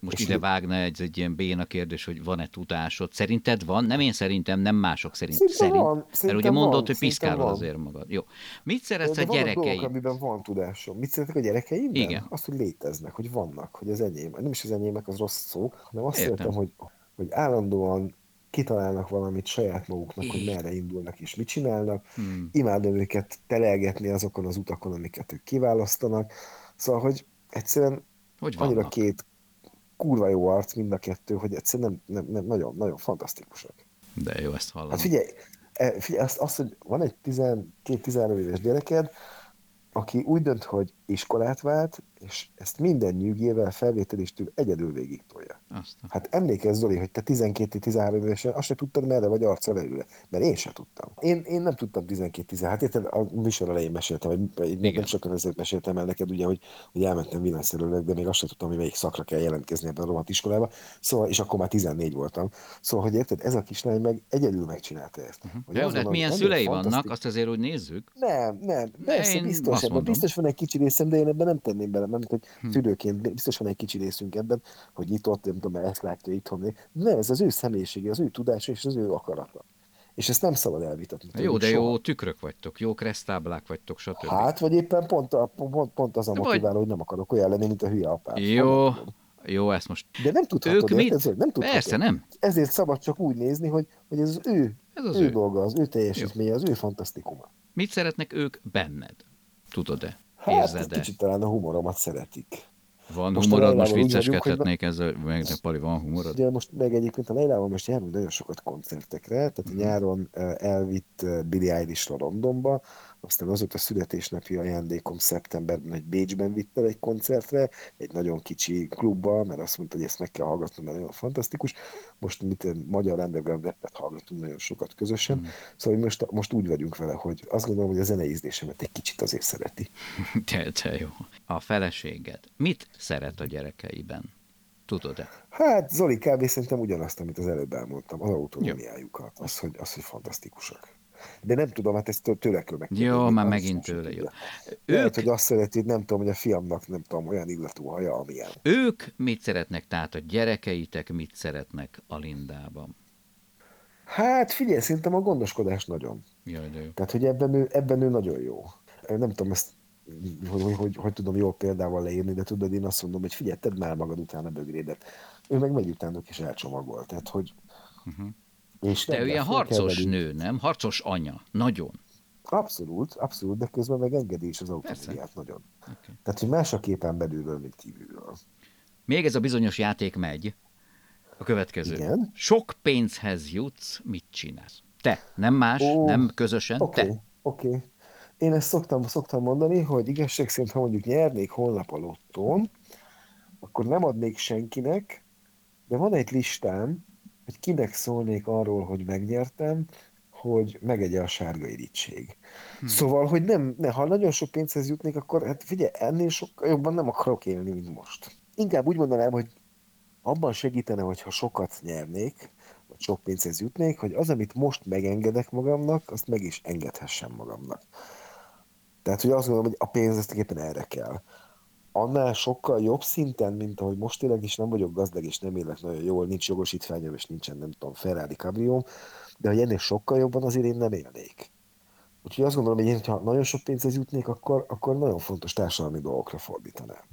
Most ide vágna egy, egy ilyen béna kérdés, hogy van-e tudásod. Szerinted van? Nem én szerintem, nem mások szerint. Szerintem Szerint. van, Mert ugye szerintem mondod, van, hogy szerintem piszkálod azért magad. Jó. Mit szeretsz De a dolgok, gyerekeid? amiben van tudásom. Mit szeretek a gyerekeimben? Igen. Azt, hogy léteznek, hogy vannak, hogy az enyém. Nem is az enyémek, az rossz szó, hanem azt Értem. szeretem, hogy, hogy állandóan kitalálnak valamit saját maguknak, hogy merre indulnak és mit csinálnak. Hmm. Imádom őket telelgetni azokon az utakon, amiket ők kiválasztanak. Szóval, hogy egyszerűen Hogy annyira vannak? két kurva jó arc mind a kettő, hogy egyszerűen nem, nem, nem nagyon, nagyon fantasztikusak. De jó ezt hallani. Hát figyelj, eh, figyelj azt, azt, hogy van egy 12-13 éves gyereked, aki úgy dönt, hogy iskolát vált, és ezt minden nyűgével, felvételéstől egyedül végig tolja. Azt. Hát emlékezz, Zoli, hogy te 12-13 évesen azt se tudtad, merre vagy arca leülve. Mert én se tudtam. Én, én nem tudtam 12-13. Hát érted, a műsor elején meséltem, vagy Igen. nem sokan ezért meséltem el neked, ugye, hogy, hogy elmentem villanyszerűleg, de még azt sem tudtam, hogy melyik szakra kell jelentkezni ebben a rohadt iskolába. Szóval, és akkor már 14 voltam. Szóval, hogy érted, ez a kislány meg egyedül megcsinálta ezt. Hogy Mhm. Jó, de hát milyen hogy szülei ennél vannak, azt azért úgy nézzük. nem, nem, persze, én biztos, ebben biztos van egy kicsi részem, de én ebben nem tenném bele, mert hogy Hm. szülőként biztos van egy kicsi részünk ebben, hogy nyitott, nem tudom, ezt látja itthon. Ne, ez az ő személyisége, az ő tudása és az ő akarata. És ezt nem szabad elvitatni. Jó, de soha. jó tükrök vagytok, jó kresztáblák vagytok, stb. Hát, vagy éppen pont, a, pont, pont az a Vagy- motiváló, hogy nem akarok olyan lenni, mint a hülye apám. Jó, jó, ezt most... De nem tudhatod, Ők mit? Zoli? Nem tudhatod. Persze, nem. Ezért szabad csak úgy nézni, hogy, hogy ez az ő, Ez az ő, ő. dolga, az ő teljesítménye, az ő fantasztikuma. Mit szeretnek ők benned? Tudod-e? Hát, egy kicsit talán a humoromat szeretik. Van Most humorod, most vagyunk, hogy- vicceskedhetnék ezzel, meg Pali, van humorod? Ugye most meg egyébként a Leilával most járunk nagyon sokat koncertekre, tehát Mhm. nyáron eh, elvitt eh, Billie eilish Londonba, aztán az volt a születésnapi ajándékom szeptemberben, hogy Bécsben vitt el egy koncertre, egy nagyon kicsi klubba, mert azt mondta, hogy ezt meg kell hallgatnom, mert nagyon fantasztikus. Most mit magyar underground rappet hallgatunk nagyon sokat közösen, Mhm. szóval most, most úgy vagyunk vele, hogy azt gondolom, hogy a zenei ízlésemet egy kicsit azért szereti. <laughs> De, de jó. A feleséged mit szeret a gyerekeiben? Tudod-e? Hát Zoli kb. szerintem ugyanazt, amit az előbb elmondtam, az autonómiájukat, az, hogy, az, hogy fantasztikusak. De nem tudom, hát ezt tő- tőle kell megkérdezni. Jó, már azt megint tőle, jó. tudja. Lehet, Ők, hogy azt szereti, nem tudom, hogy a fiamnak nem tudom, olyan illatú haja, amilyen. ők mit szeretnek, tehát a gyerekeitek mit szeretnek a Lindában? Hát figyelj, szerintem a gondoskodás nagyon. Jaj, de jó. Tehát, hogy ebben ő, ebben ő nagyon jó. Nem tudom ezt, hogy, hogy, hogy, hogy tudom jól példával leírni, de tudod, én azt mondom, hogy figyelj, tedd már magad után a bögrédet. Ő meg megy utánuk és elcsomagol. Tehát, hogy... Uh-huh. És De ő ilyen harcos nő, nem? Harcos anya. Nagyon. Abszolút, abszolút, de közben meg engedi is az autonómiát nagyon. Okay. Tehát, hogy más a képen belülről, mint kívülről. Még ez a bizonyos játék megy. A következő. Igen. Sok pénzhez jutsz, mit csinálsz? Te, nem más, Ó, nem közösen, Oké, te. oké. Én ezt szoktam, szoktam mondani, hogy igazság szerint, ha mondjuk nyernék holnap a lottón, akkor nem adnék senkinek, de van egy listám, hogy kinek szólnék arról, hogy megnyertem, hogy megegye a sárga irítség. Hmm. Szóval, hogy nem, ne, ha nagyon sok pénzhez jutnék, akkor hát figyelj, ennél sokkal jobban nem akarok élni, mint most. Inkább úgy mondanám, hogy abban segítene, hogyha sokat nyernék, vagy sok pénzhez jutnék, hogy az, amit most megengedek magamnak, azt meg is engedhessem magamnak. Tehát, hogy azt gondolom, hogy a pénz ezt éppen erre kell. Annál sokkal jobb szinten, mint ahogy most élek, és nem vagyok gazdag, és nem élek nagyon jól, nincs jogosítványom, és nincsen, nem tudom, Ferrari cabrióm, de hogy ennél sokkal jobban azért én nem élnék. Úgyhogy azt gondolom, hogy én, ha nagyon sok pénzhez jutnék, akkor, akkor nagyon fontos társadalmi dolgokra fordítanám.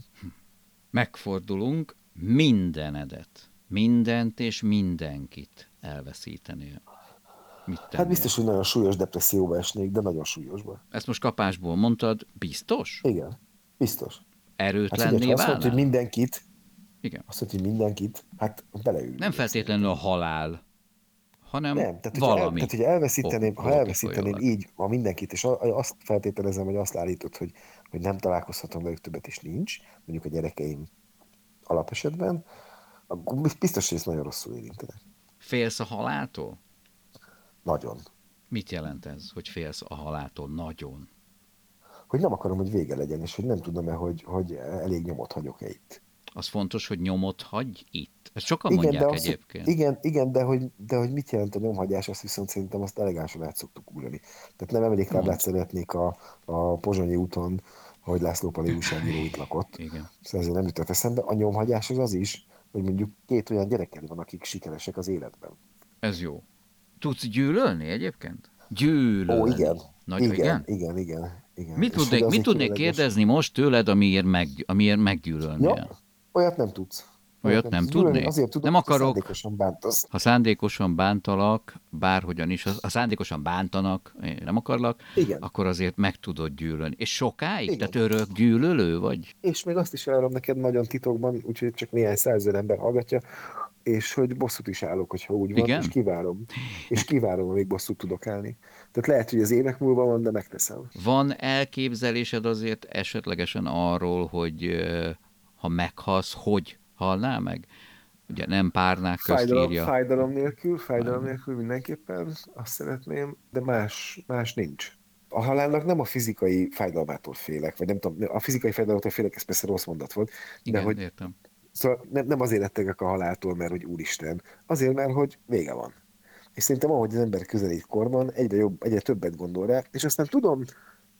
Megfordulunk, mindenedet, mindent és mindenkit elveszítenél. Mit hát biztos, hogy nagyon súlyos depresszióba esnék, de nagyon súlyosba. Ezt most kapásból mondtad, biztos? Igen, biztos. Erőtlenné hát, azt mondta, hogy mindenkit, Igen. Azt mondta, hogy mindenkit, hát beleül. Nem feltétlenül a halál, hanem nem, tehát, valami. El, tehát, hogy elveszíteném, ha elveszíteném így a mindenkit, és azt feltételezem, hogy azt állított, hogy, hogy nem találkozhatom velük többet, és nincs, mondjuk a gyerekeim alapesetben, akkor biztos, hogy ez nagyon rosszul érintene. Félsz a haláltól? Nagyon. Mit jelent ez, hogy félsz a haláltól nagyon? Hogy nem akarom, hogy vége legyen, és hogy nem tudom-e, hogy, hogy elég nyomot hagyok-e itt. Az fontos, hogy nyomot hagy itt? Ezt sokan igen, mondják de az, egyébként. Igen, igen de, hogy, de hogy mit jelent a nyomhagyás, azt viszont szerintem azt elegánsan át szoktuk ugrani. Tehát nem emléktáblát szeretnék a, a Pozsonyi úton, hogy László Pali újságíró itt lakott. Igen. Szóval ezért nem jutott eszembe. A nyomhagyás az az is, hogy mondjuk két olyan gyereked van, akik sikeresek az életben. Ez jó. Tudsz gyűlölni egyébként? Gyűlölni. Ó, igen. Nagy, igen, igen, igen, igen, igen. Mit tudnék, mit tudnék kérdezni most tőled, amiért, meg, amiért meggyűlölnél? Ja, olyat nem tudsz. Olyat nem tudnék? Azért tudom, nem akarok, szándékosan bántasz. Ha szándékosan bántalak, bárhogyan is, ha szándékosan bántanak, én nem akarlak, Igen. akkor azért meg tudod gyűlölni. És sokáig? Igen. Tehát örök gyűlölő vagy? És még azt is elárulom neked nagyon titokban, úgyhogy csak néhány százezer ember hallgatja, és hogy bosszút is állok, hogyha úgy van, Igen? és kivárom. És kivárom, amíg bosszút tudok állni. Tehát lehet, hogy az évek múlva van, de megteszem. Van elképzelésed azért esetlegesen arról, hogy ha meghalsz, hogy halnál meg? Ugye nem párnák közt fájdalom, írja. Fájdalom nélkül, fájdalom nélkül mindenképpen, azt szeretném, de más, más nincs. A halálnak nem a fizikai fájdalmától félek, vagy nem tudom, a fizikai fájdalmától félek, ez persze rossz mondat volt. Igen, de hogy, értem. Szóval nem, nem azért rettegek a haláltól, mert hogy úristen, azért, mert hogy vége van. És szerintem ahogy az ember közelít korban, egyre, jobb, egyre többet gondol rá, és aztán tudom,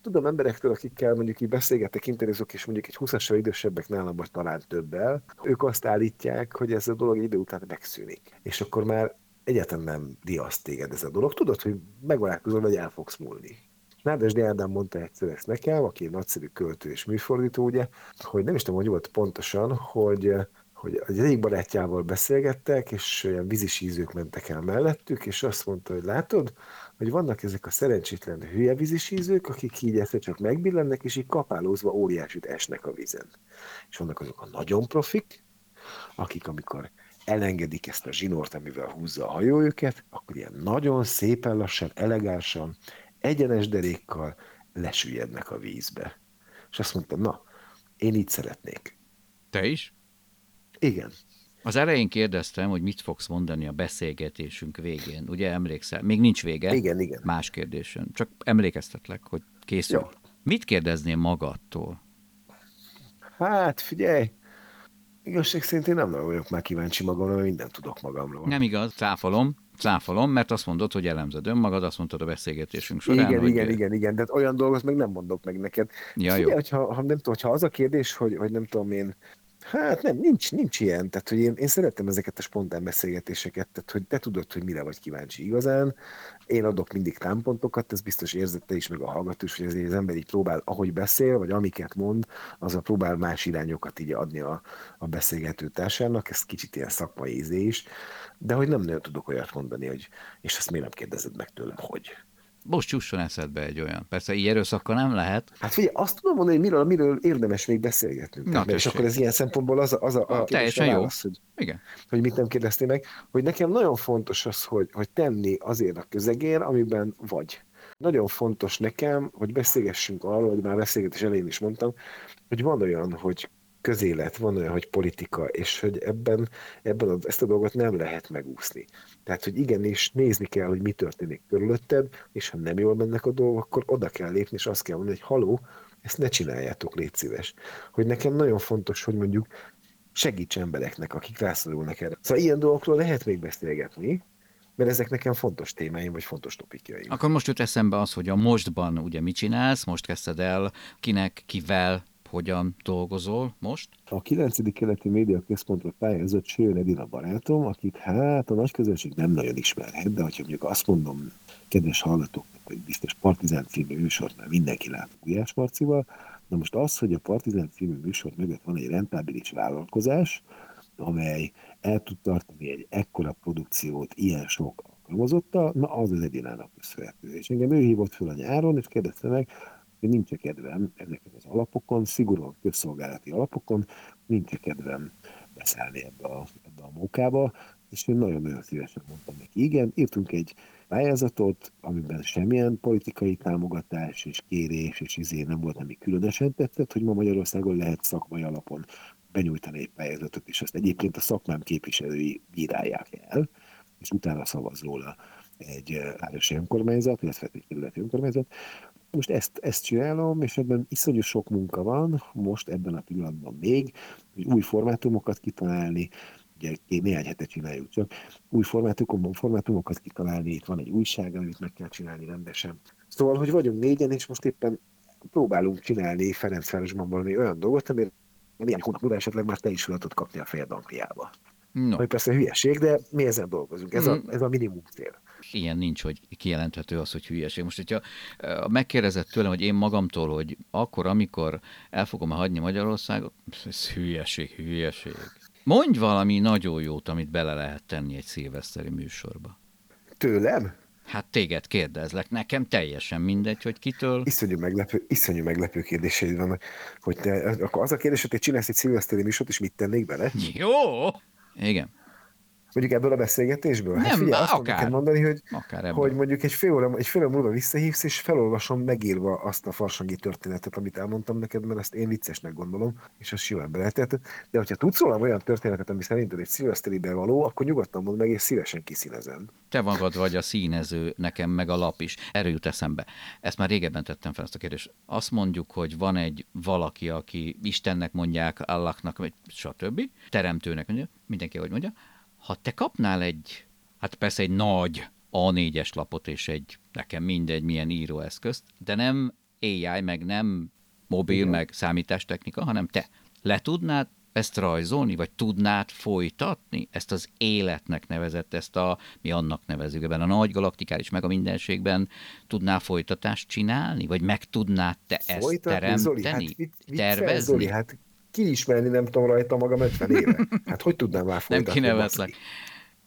tudom emberektől, akikkel mondjuk így beszélgetek, interjúzok, és mondjuk egy 20 idősebbek nálam, vagy talán többel, ők azt állítják, hogy ez a dolog idő után megszűnik. És akkor már egyáltalán nem riaszt téged ez a dolog. Tudod, hogy megvarálkozol, vagy el fogsz múlni. Nádasdi Ádám mondta egyszer ezt nekem, aki nagyszerű költő és műfordító, ugye, hogy nem is tudom, hogy volt pontosan, hogy hogy egy egyik barátjával beszélgettek, és olyan vízisízők mentek el mellettük, és azt mondta, hogy látod, hogy vannak ezek a szerencsétlen hülye vízisízők, akik így egyszer csak megbillennek, és így kapálózva óriásit esnek a vízen. És vannak azok a nagyon profik, akik amikor elengedik ezt a zsinort, amivel húzza a hajó őket, akkor ilyen nagyon szépen lassan, elegánsan, egyenes derékkal lesüllyednek a vízbe. És azt mondtam, na, én így szeretnék. Te is? Igen. Az elején kérdeztem, hogy mit fogsz mondani a beszélgetésünk végén. Ugye emlékszel? Még nincs vége. Igen, igen. Más kérdésen. Csak emlékeztetlek, hogy készül. Jó. Mit kérdezném magadtól? Hát figyelj, igazság szerint én nem nagyon vagyok már kíváncsi magamra, mert mindent tudok magamról. Nem igaz, cáfolom, cáfolom, mert azt mondod, hogy elemzed önmagad, azt mondtad a beszélgetésünk során. Igen, hogy... igen, igen, igen, de olyan dolgot meg nem mondok meg neked. Ja, Figyelj, jó. hogyha, ha nem tudom, hogyha az a kérdés, hogy, hogy nem tudom én, Hát nem, nincs, nincs ilyen. Tehát, hogy én, én szerettem ezeket a spontán beszélgetéseket, tehát, hogy te tudod, hogy mire vagy kíváncsi igazán. Én adok mindig támpontokat, ez biztos érzette is, meg a hallgató is, hogy azért az ember így próbál, ahogy beszél, vagy amiket mond, az a próbál más irányokat így adni a, a beszélgető társának, ez kicsit ilyen szakmai ízé is, de hogy nem nagyon tudok olyat mondani, hogy és ezt miért nem kérdezed meg tőlem, hogy most jusson eszedbe egy olyan. Persze így erőszakkal nem lehet. Hát figyelj, azt tudom mondani, hogy miről, miről érdemes még beszélgetnünk. Na, és akkor ez ilyen szempontból az a, az a, a Teljesen jó. válasz, hogy, Igen. hogy mit nem kérdeztél meg, hogy nekem nagyon fontos az, hogy, hogy tenni azért a közegér, amiben vagy. nagyon fontos nekem, hogy beszélgessünk arról, hogy már beszélgetés elején is mondtam, hogy van olyan, hogy közélet, van olyan, hogy politika, és hogy ebben, ebben a, ezt a dolgot nem lehet megúszni. Tehát, hogy igenis nézni kell, hogy mi történik körülötted, és ha nem jól mennek a dolgok, akkor oda kell lépni, és azt kell mondani, hogy haló, ezt ne csináljátok, légy szíves. Hogy nekem nagyon fontos, hogy mondjuk segíts embereknek, akik rászorulnak erre. Szóval ilyen dolgokról lehet még beszélgetni, mert ezek nekem fontos témáim, vagy fontos topikjaim. Akkor most jut eszembe az, hogy a mostban ugye mit csinálsz, most kezdted el, kinek, kivel, hogyan dolgozol most? A 9. keleti média központra pályázott Sőn Edina barátom, akit hát a nagy közönség nem nagyon ismerhet, de ha mondjuk azt mondom, kedves hallgatóknak, hogy biztos Partizán című műsort már mindenki lát Gulyás Marcival, na most az, hogy a Partizán című műsor mögött van egy rentábilis vállalkozás, amely el tud tartani egy ekkora produkciót ilyen sok alkalmazottal, na az az Edinának köszönhető. És engem ő hívott föl a nyáron, és kérdezte meg, nincs kedvem ezeken az alapokon, szigorúan közszolgálati alapokon, nincs kedvem beszállni ebbe a, ebbe a munkába, és én nagyon-nagyon szívesen mondtam neki, igen, írtunk egy pályázatot, amiben semmilyen politikai támogatás és kérés és izé nem volt, ami különösen tetszett, hogy ma Magyarországon lehet szakmai alapon benyújtani egy pályázatot, és azt egyébként a szakmám képviselői bírálják el, és utána szavaz róla egy városi önkormányzat, illetve egy kerületi önkormányzat, most ezt, ezt csinálom, és ebben iszonyú sok munka van, most ebben a pillanatban még, hogy új formátumokat kitalálni, ugye néhány hete csináljuk csak, új formátumokon, formátumokat kitalálni, itt van egy újság, amit meg kell csinálni rendesen. Szóval, hogy vagyunk négyen, és most éppen próbálunk csinálni Ferencvárosban valami olyan dolgot, amire néhány hónap múlva esetleg már te is tudod kapni a fejed Angliába. No. Hogy persze hülyeség, de mi ezen dolgozunk. Ez, mm. a, ez a minimum cél ilyen nincs, hogy kijelenthető az, hogy hülyeség. Most, hogyha megkérdezett tőlem, hogy én magamtól, hogy akkor, amikor el fogom hagyni Magyarországot, ez hülyeség, hülyeség. Mondj valami nagyon jót, amit bele lehet tenni egy szilveszteri műsorba. Tőlem? Hát téged kérdezlek, nekem teljesen mindegy, hogy kitől. Iszonyú meglepő, iszonyú meglepő kérdéseid van, hogy te, akkor az a kérdés, hogy te csinálsz egy szilveszteri műsort, és mit tennék bele? Jó! Igen. Mondjuk ebből a beszélgetésből? Hát nem, figyelj, azt akár. mondani, hogy, hogy mondjuk egy fél, óra, egy fél óra múlva visszahívsz, és felolvasom megírva azt a farsangi történetet, amit elmondtam neked, mert ezt én viccesnek gondolom, és az simán belehetett. De hogyha tudsz róla olyan történetet, ami szerinted egy szilveszteribe való, akkor nyugodtan mondd meg, és szívesen kiszínezem. Te magad vagy a színező, nekem meg a lap is. Erről jut eszembe. Ezt már régebben tettem fel ezt a kérdést. Azt mondjuk, hogy van egy valaki, aki Istennek mondják, Allahnak, vagy stb. Teremtőnek mindenki hogy mondja, ha te kapnál egy, hát persze egy nagy A4-es lapot és egy, nekem mindegy milyen íróeszközt, de nem AI, meg nem mobil, Igen. meg számítástechnika, hanem te le tudnád ezt rajzolni, vagy tudnád folytatni ezt az életnek nevezett, ezt a, mi annak nevezük ebben a nagy galaktikális meg a mindenségben, tudnál folytatást csinálni, vagy meg tudnád te ezt Folytatni, teremteni, Zoli, hát mit, mit tervezni? Zoli, hát kiismerni nem tudom rajta magam 50 éve. Hát hogy tudnám már folytatni? Nem kinevetlek.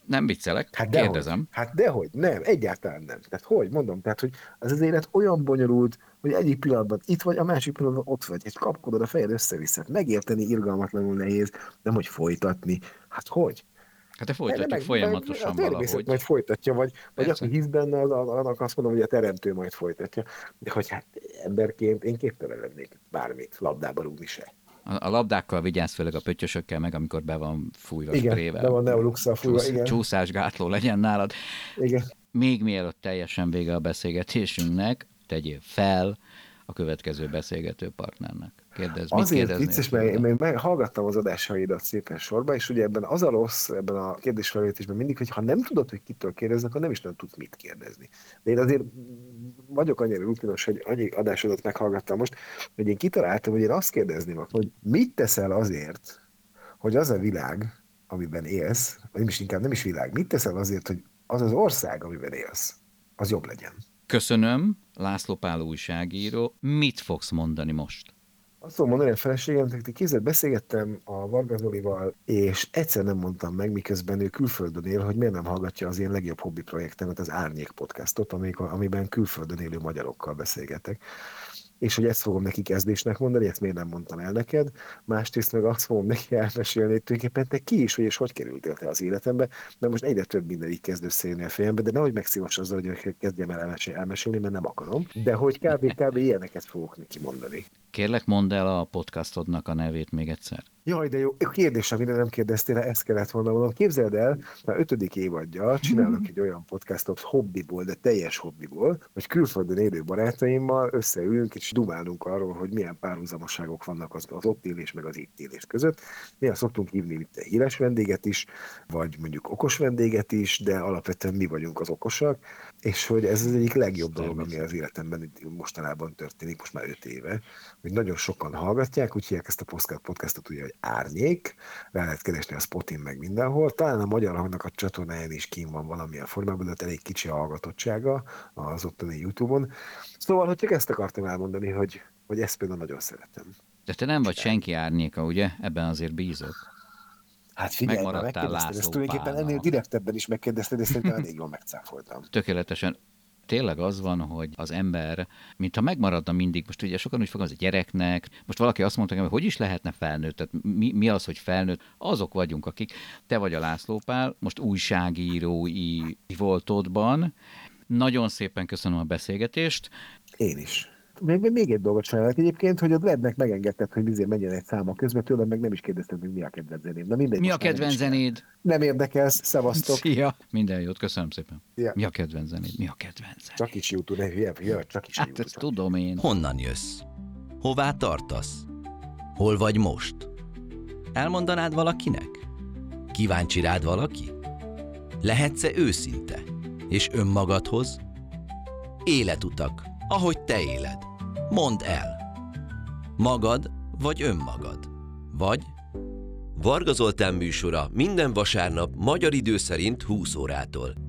Nem viccelek, hát kérdezem. Dehogy. Hát dehogy, nem, egyáltalán nem. Tehát hogy, mondom, tehát hogy az az élet olyan bonyolult, hogy egyik pillanatban itt vagy, a másik pillanatban ott vagy, és kapkodod a fejed össze-vissza. Megérteni irgalmatlanul nehéz, nem hogy folytatni. Hát hogy? Hát te folytatjuk meg, folyamatosan meg, valahogy. majd folytatja, vagy, vagy aki hisz benne, annak azt mondom, hogy a teremtő majd folytatja. De hogy hát emberként én képtelen lennék bármit labdába rúgni se. A labdákkal vigyázz, főleg a pöttyösökkel meg, amikor be van fújva igen, sprével. be van neoluxa fújva, Csúsz, igen. Csúszásgátló legyen nálad. Igen. Még mielőtt teljesen vége a beszélgetésünknek, tegyél fel a következő beszélgető partnernek. Kérdezz, Azért mit vicces, mert én még hallgattam az adásaidat szépen sorba, és ugye ebben az a rossz, ebben a kérdésfelvétésben mindig, hogy ha nem tudod, hogy kitől kérdeznek, akkor nem is nem tudsz mit kérdezni. De én azért vagyok annyira rutinos, hogy annyi adásodat meghallgattam most, hogy én kitaláltam, hogy én azt kérdezném, hogy mit teszel azért, hogy az a világ, amiben élsz, vagy nem is inkább nem is világ, mit teszel azért, hogy az az ország, amiben élsz, az jobb legyen? Köszönöm, László Pál újságíró. Mit fogsz mondani most? Azt tudom mondani a feleségemnek, hogy kézzel beszélgettem a Varga Zolival, és egyszer nem mondtam meg, miközben ő külföldön él, hogy miért nem hallgatja az én legjobb hobbi projektemet, az Árnyék podcastot, amiben külföldön élő magyarokkal beszélgetek. És hogy ezt fogom neki kezdésnek mondani, ezt miért nem mondtam el neked, másrészt meg azt fogom neki elmesélni, hogy tulajdonképpen te ki is, hogy és hogy kerültél te az életembe, mert most egyre több minden így kezd összejönni a fejembe, de nehogy megszívas azzal, hogy kezdjem el elmesélni, mert nem akarom, de hogy kb. kb. ilyeneket fogok neki mondani. Kérlek, mondd el a podcastodnak a nevét még egyszer. Jaj, de jó. Kérdés, amire nem kérdeztél, ezt kellett volna mondom. Képzeld el, már ötödik évadja csinálok <laughs> egy olyan podcastot hobbiból, de teljes hobbiból, hogy külföldön élő barátaimmal összeülünk és dumálunk arról, hogy milyen párhuzamosságok vannak az, az ott élés meg az itt élés között. Néha szoktunk hívni itt híres vendéget is, vagy mondjuk okos vendéget is, de alapvetően mi vagyunk az okosak, és hogy ez az egyik legjobb dolog, ami az életemben mostanában történik, most már öt éve, hogy nagyon sokan hallgatják, úgy hívják ezt a podcastot ugye, hogy árnyék, rá lehet keresni a Spotin meg mindenhol, talán a magyar hangnak a csatornáján is kín van valamilyen formában, de ott elég kicsi a hallgatottsága az ottani Youtube-on. Szóval, hogy csak ezt akartam elmondani, hogy, hogy ezt például nagyon szeretem. De te nem vagy senki árnyéka, ugye? Ebben azért bízok. Hát figyelj, megkérdezted, ezt tulajdonképpen ennél direktebben is megkérdezted, és szerintem elég jól megcáfoltam. Tökéletesen tényleg az van, hogy az ember, mintha megmaradna mindig, most ugye sokan úgy fogom, az a gyereknek, most valaki azt mondta, hogy hogy is lehetne felnőtt, tehát mi, mi az, hogy felnőtt, azok vagyunk, akik, te vagy a László Pál, most újságírói voltodban, nagyon szépen köszönöm a beszélgetést. Én is. Még, még egy dolgot csinálok egyébként, hogy a Drednek megengedted, hogy bizony menjen egy száma közben, tőlem meg nem is kérdezted, hogy mi a kedvenc zenéd. Na mindegy, mi a kedvenc zenéd? Nem érdekelsz, szevasztok. Szia, minden jót, köszönöm szépen. Ja. Mi a kedvenc zenéd? Mi a kedvenc zenéd? Csak is YouTube, ne hülye, hülye, csak is hát ezt tudom én. Honnan jössz? Hová tartasz? Hol vagy most? Elmondanád valakinek? Kíváncsi rád valaki? Lehetsz-e őszinte? És önmagadhoz? Életutak, ahogy te éled. Mondd el. Magad vagy önmagad? Vagy Varga Zoltán műsora minden vasárnap magyar idő szerint 20 órától.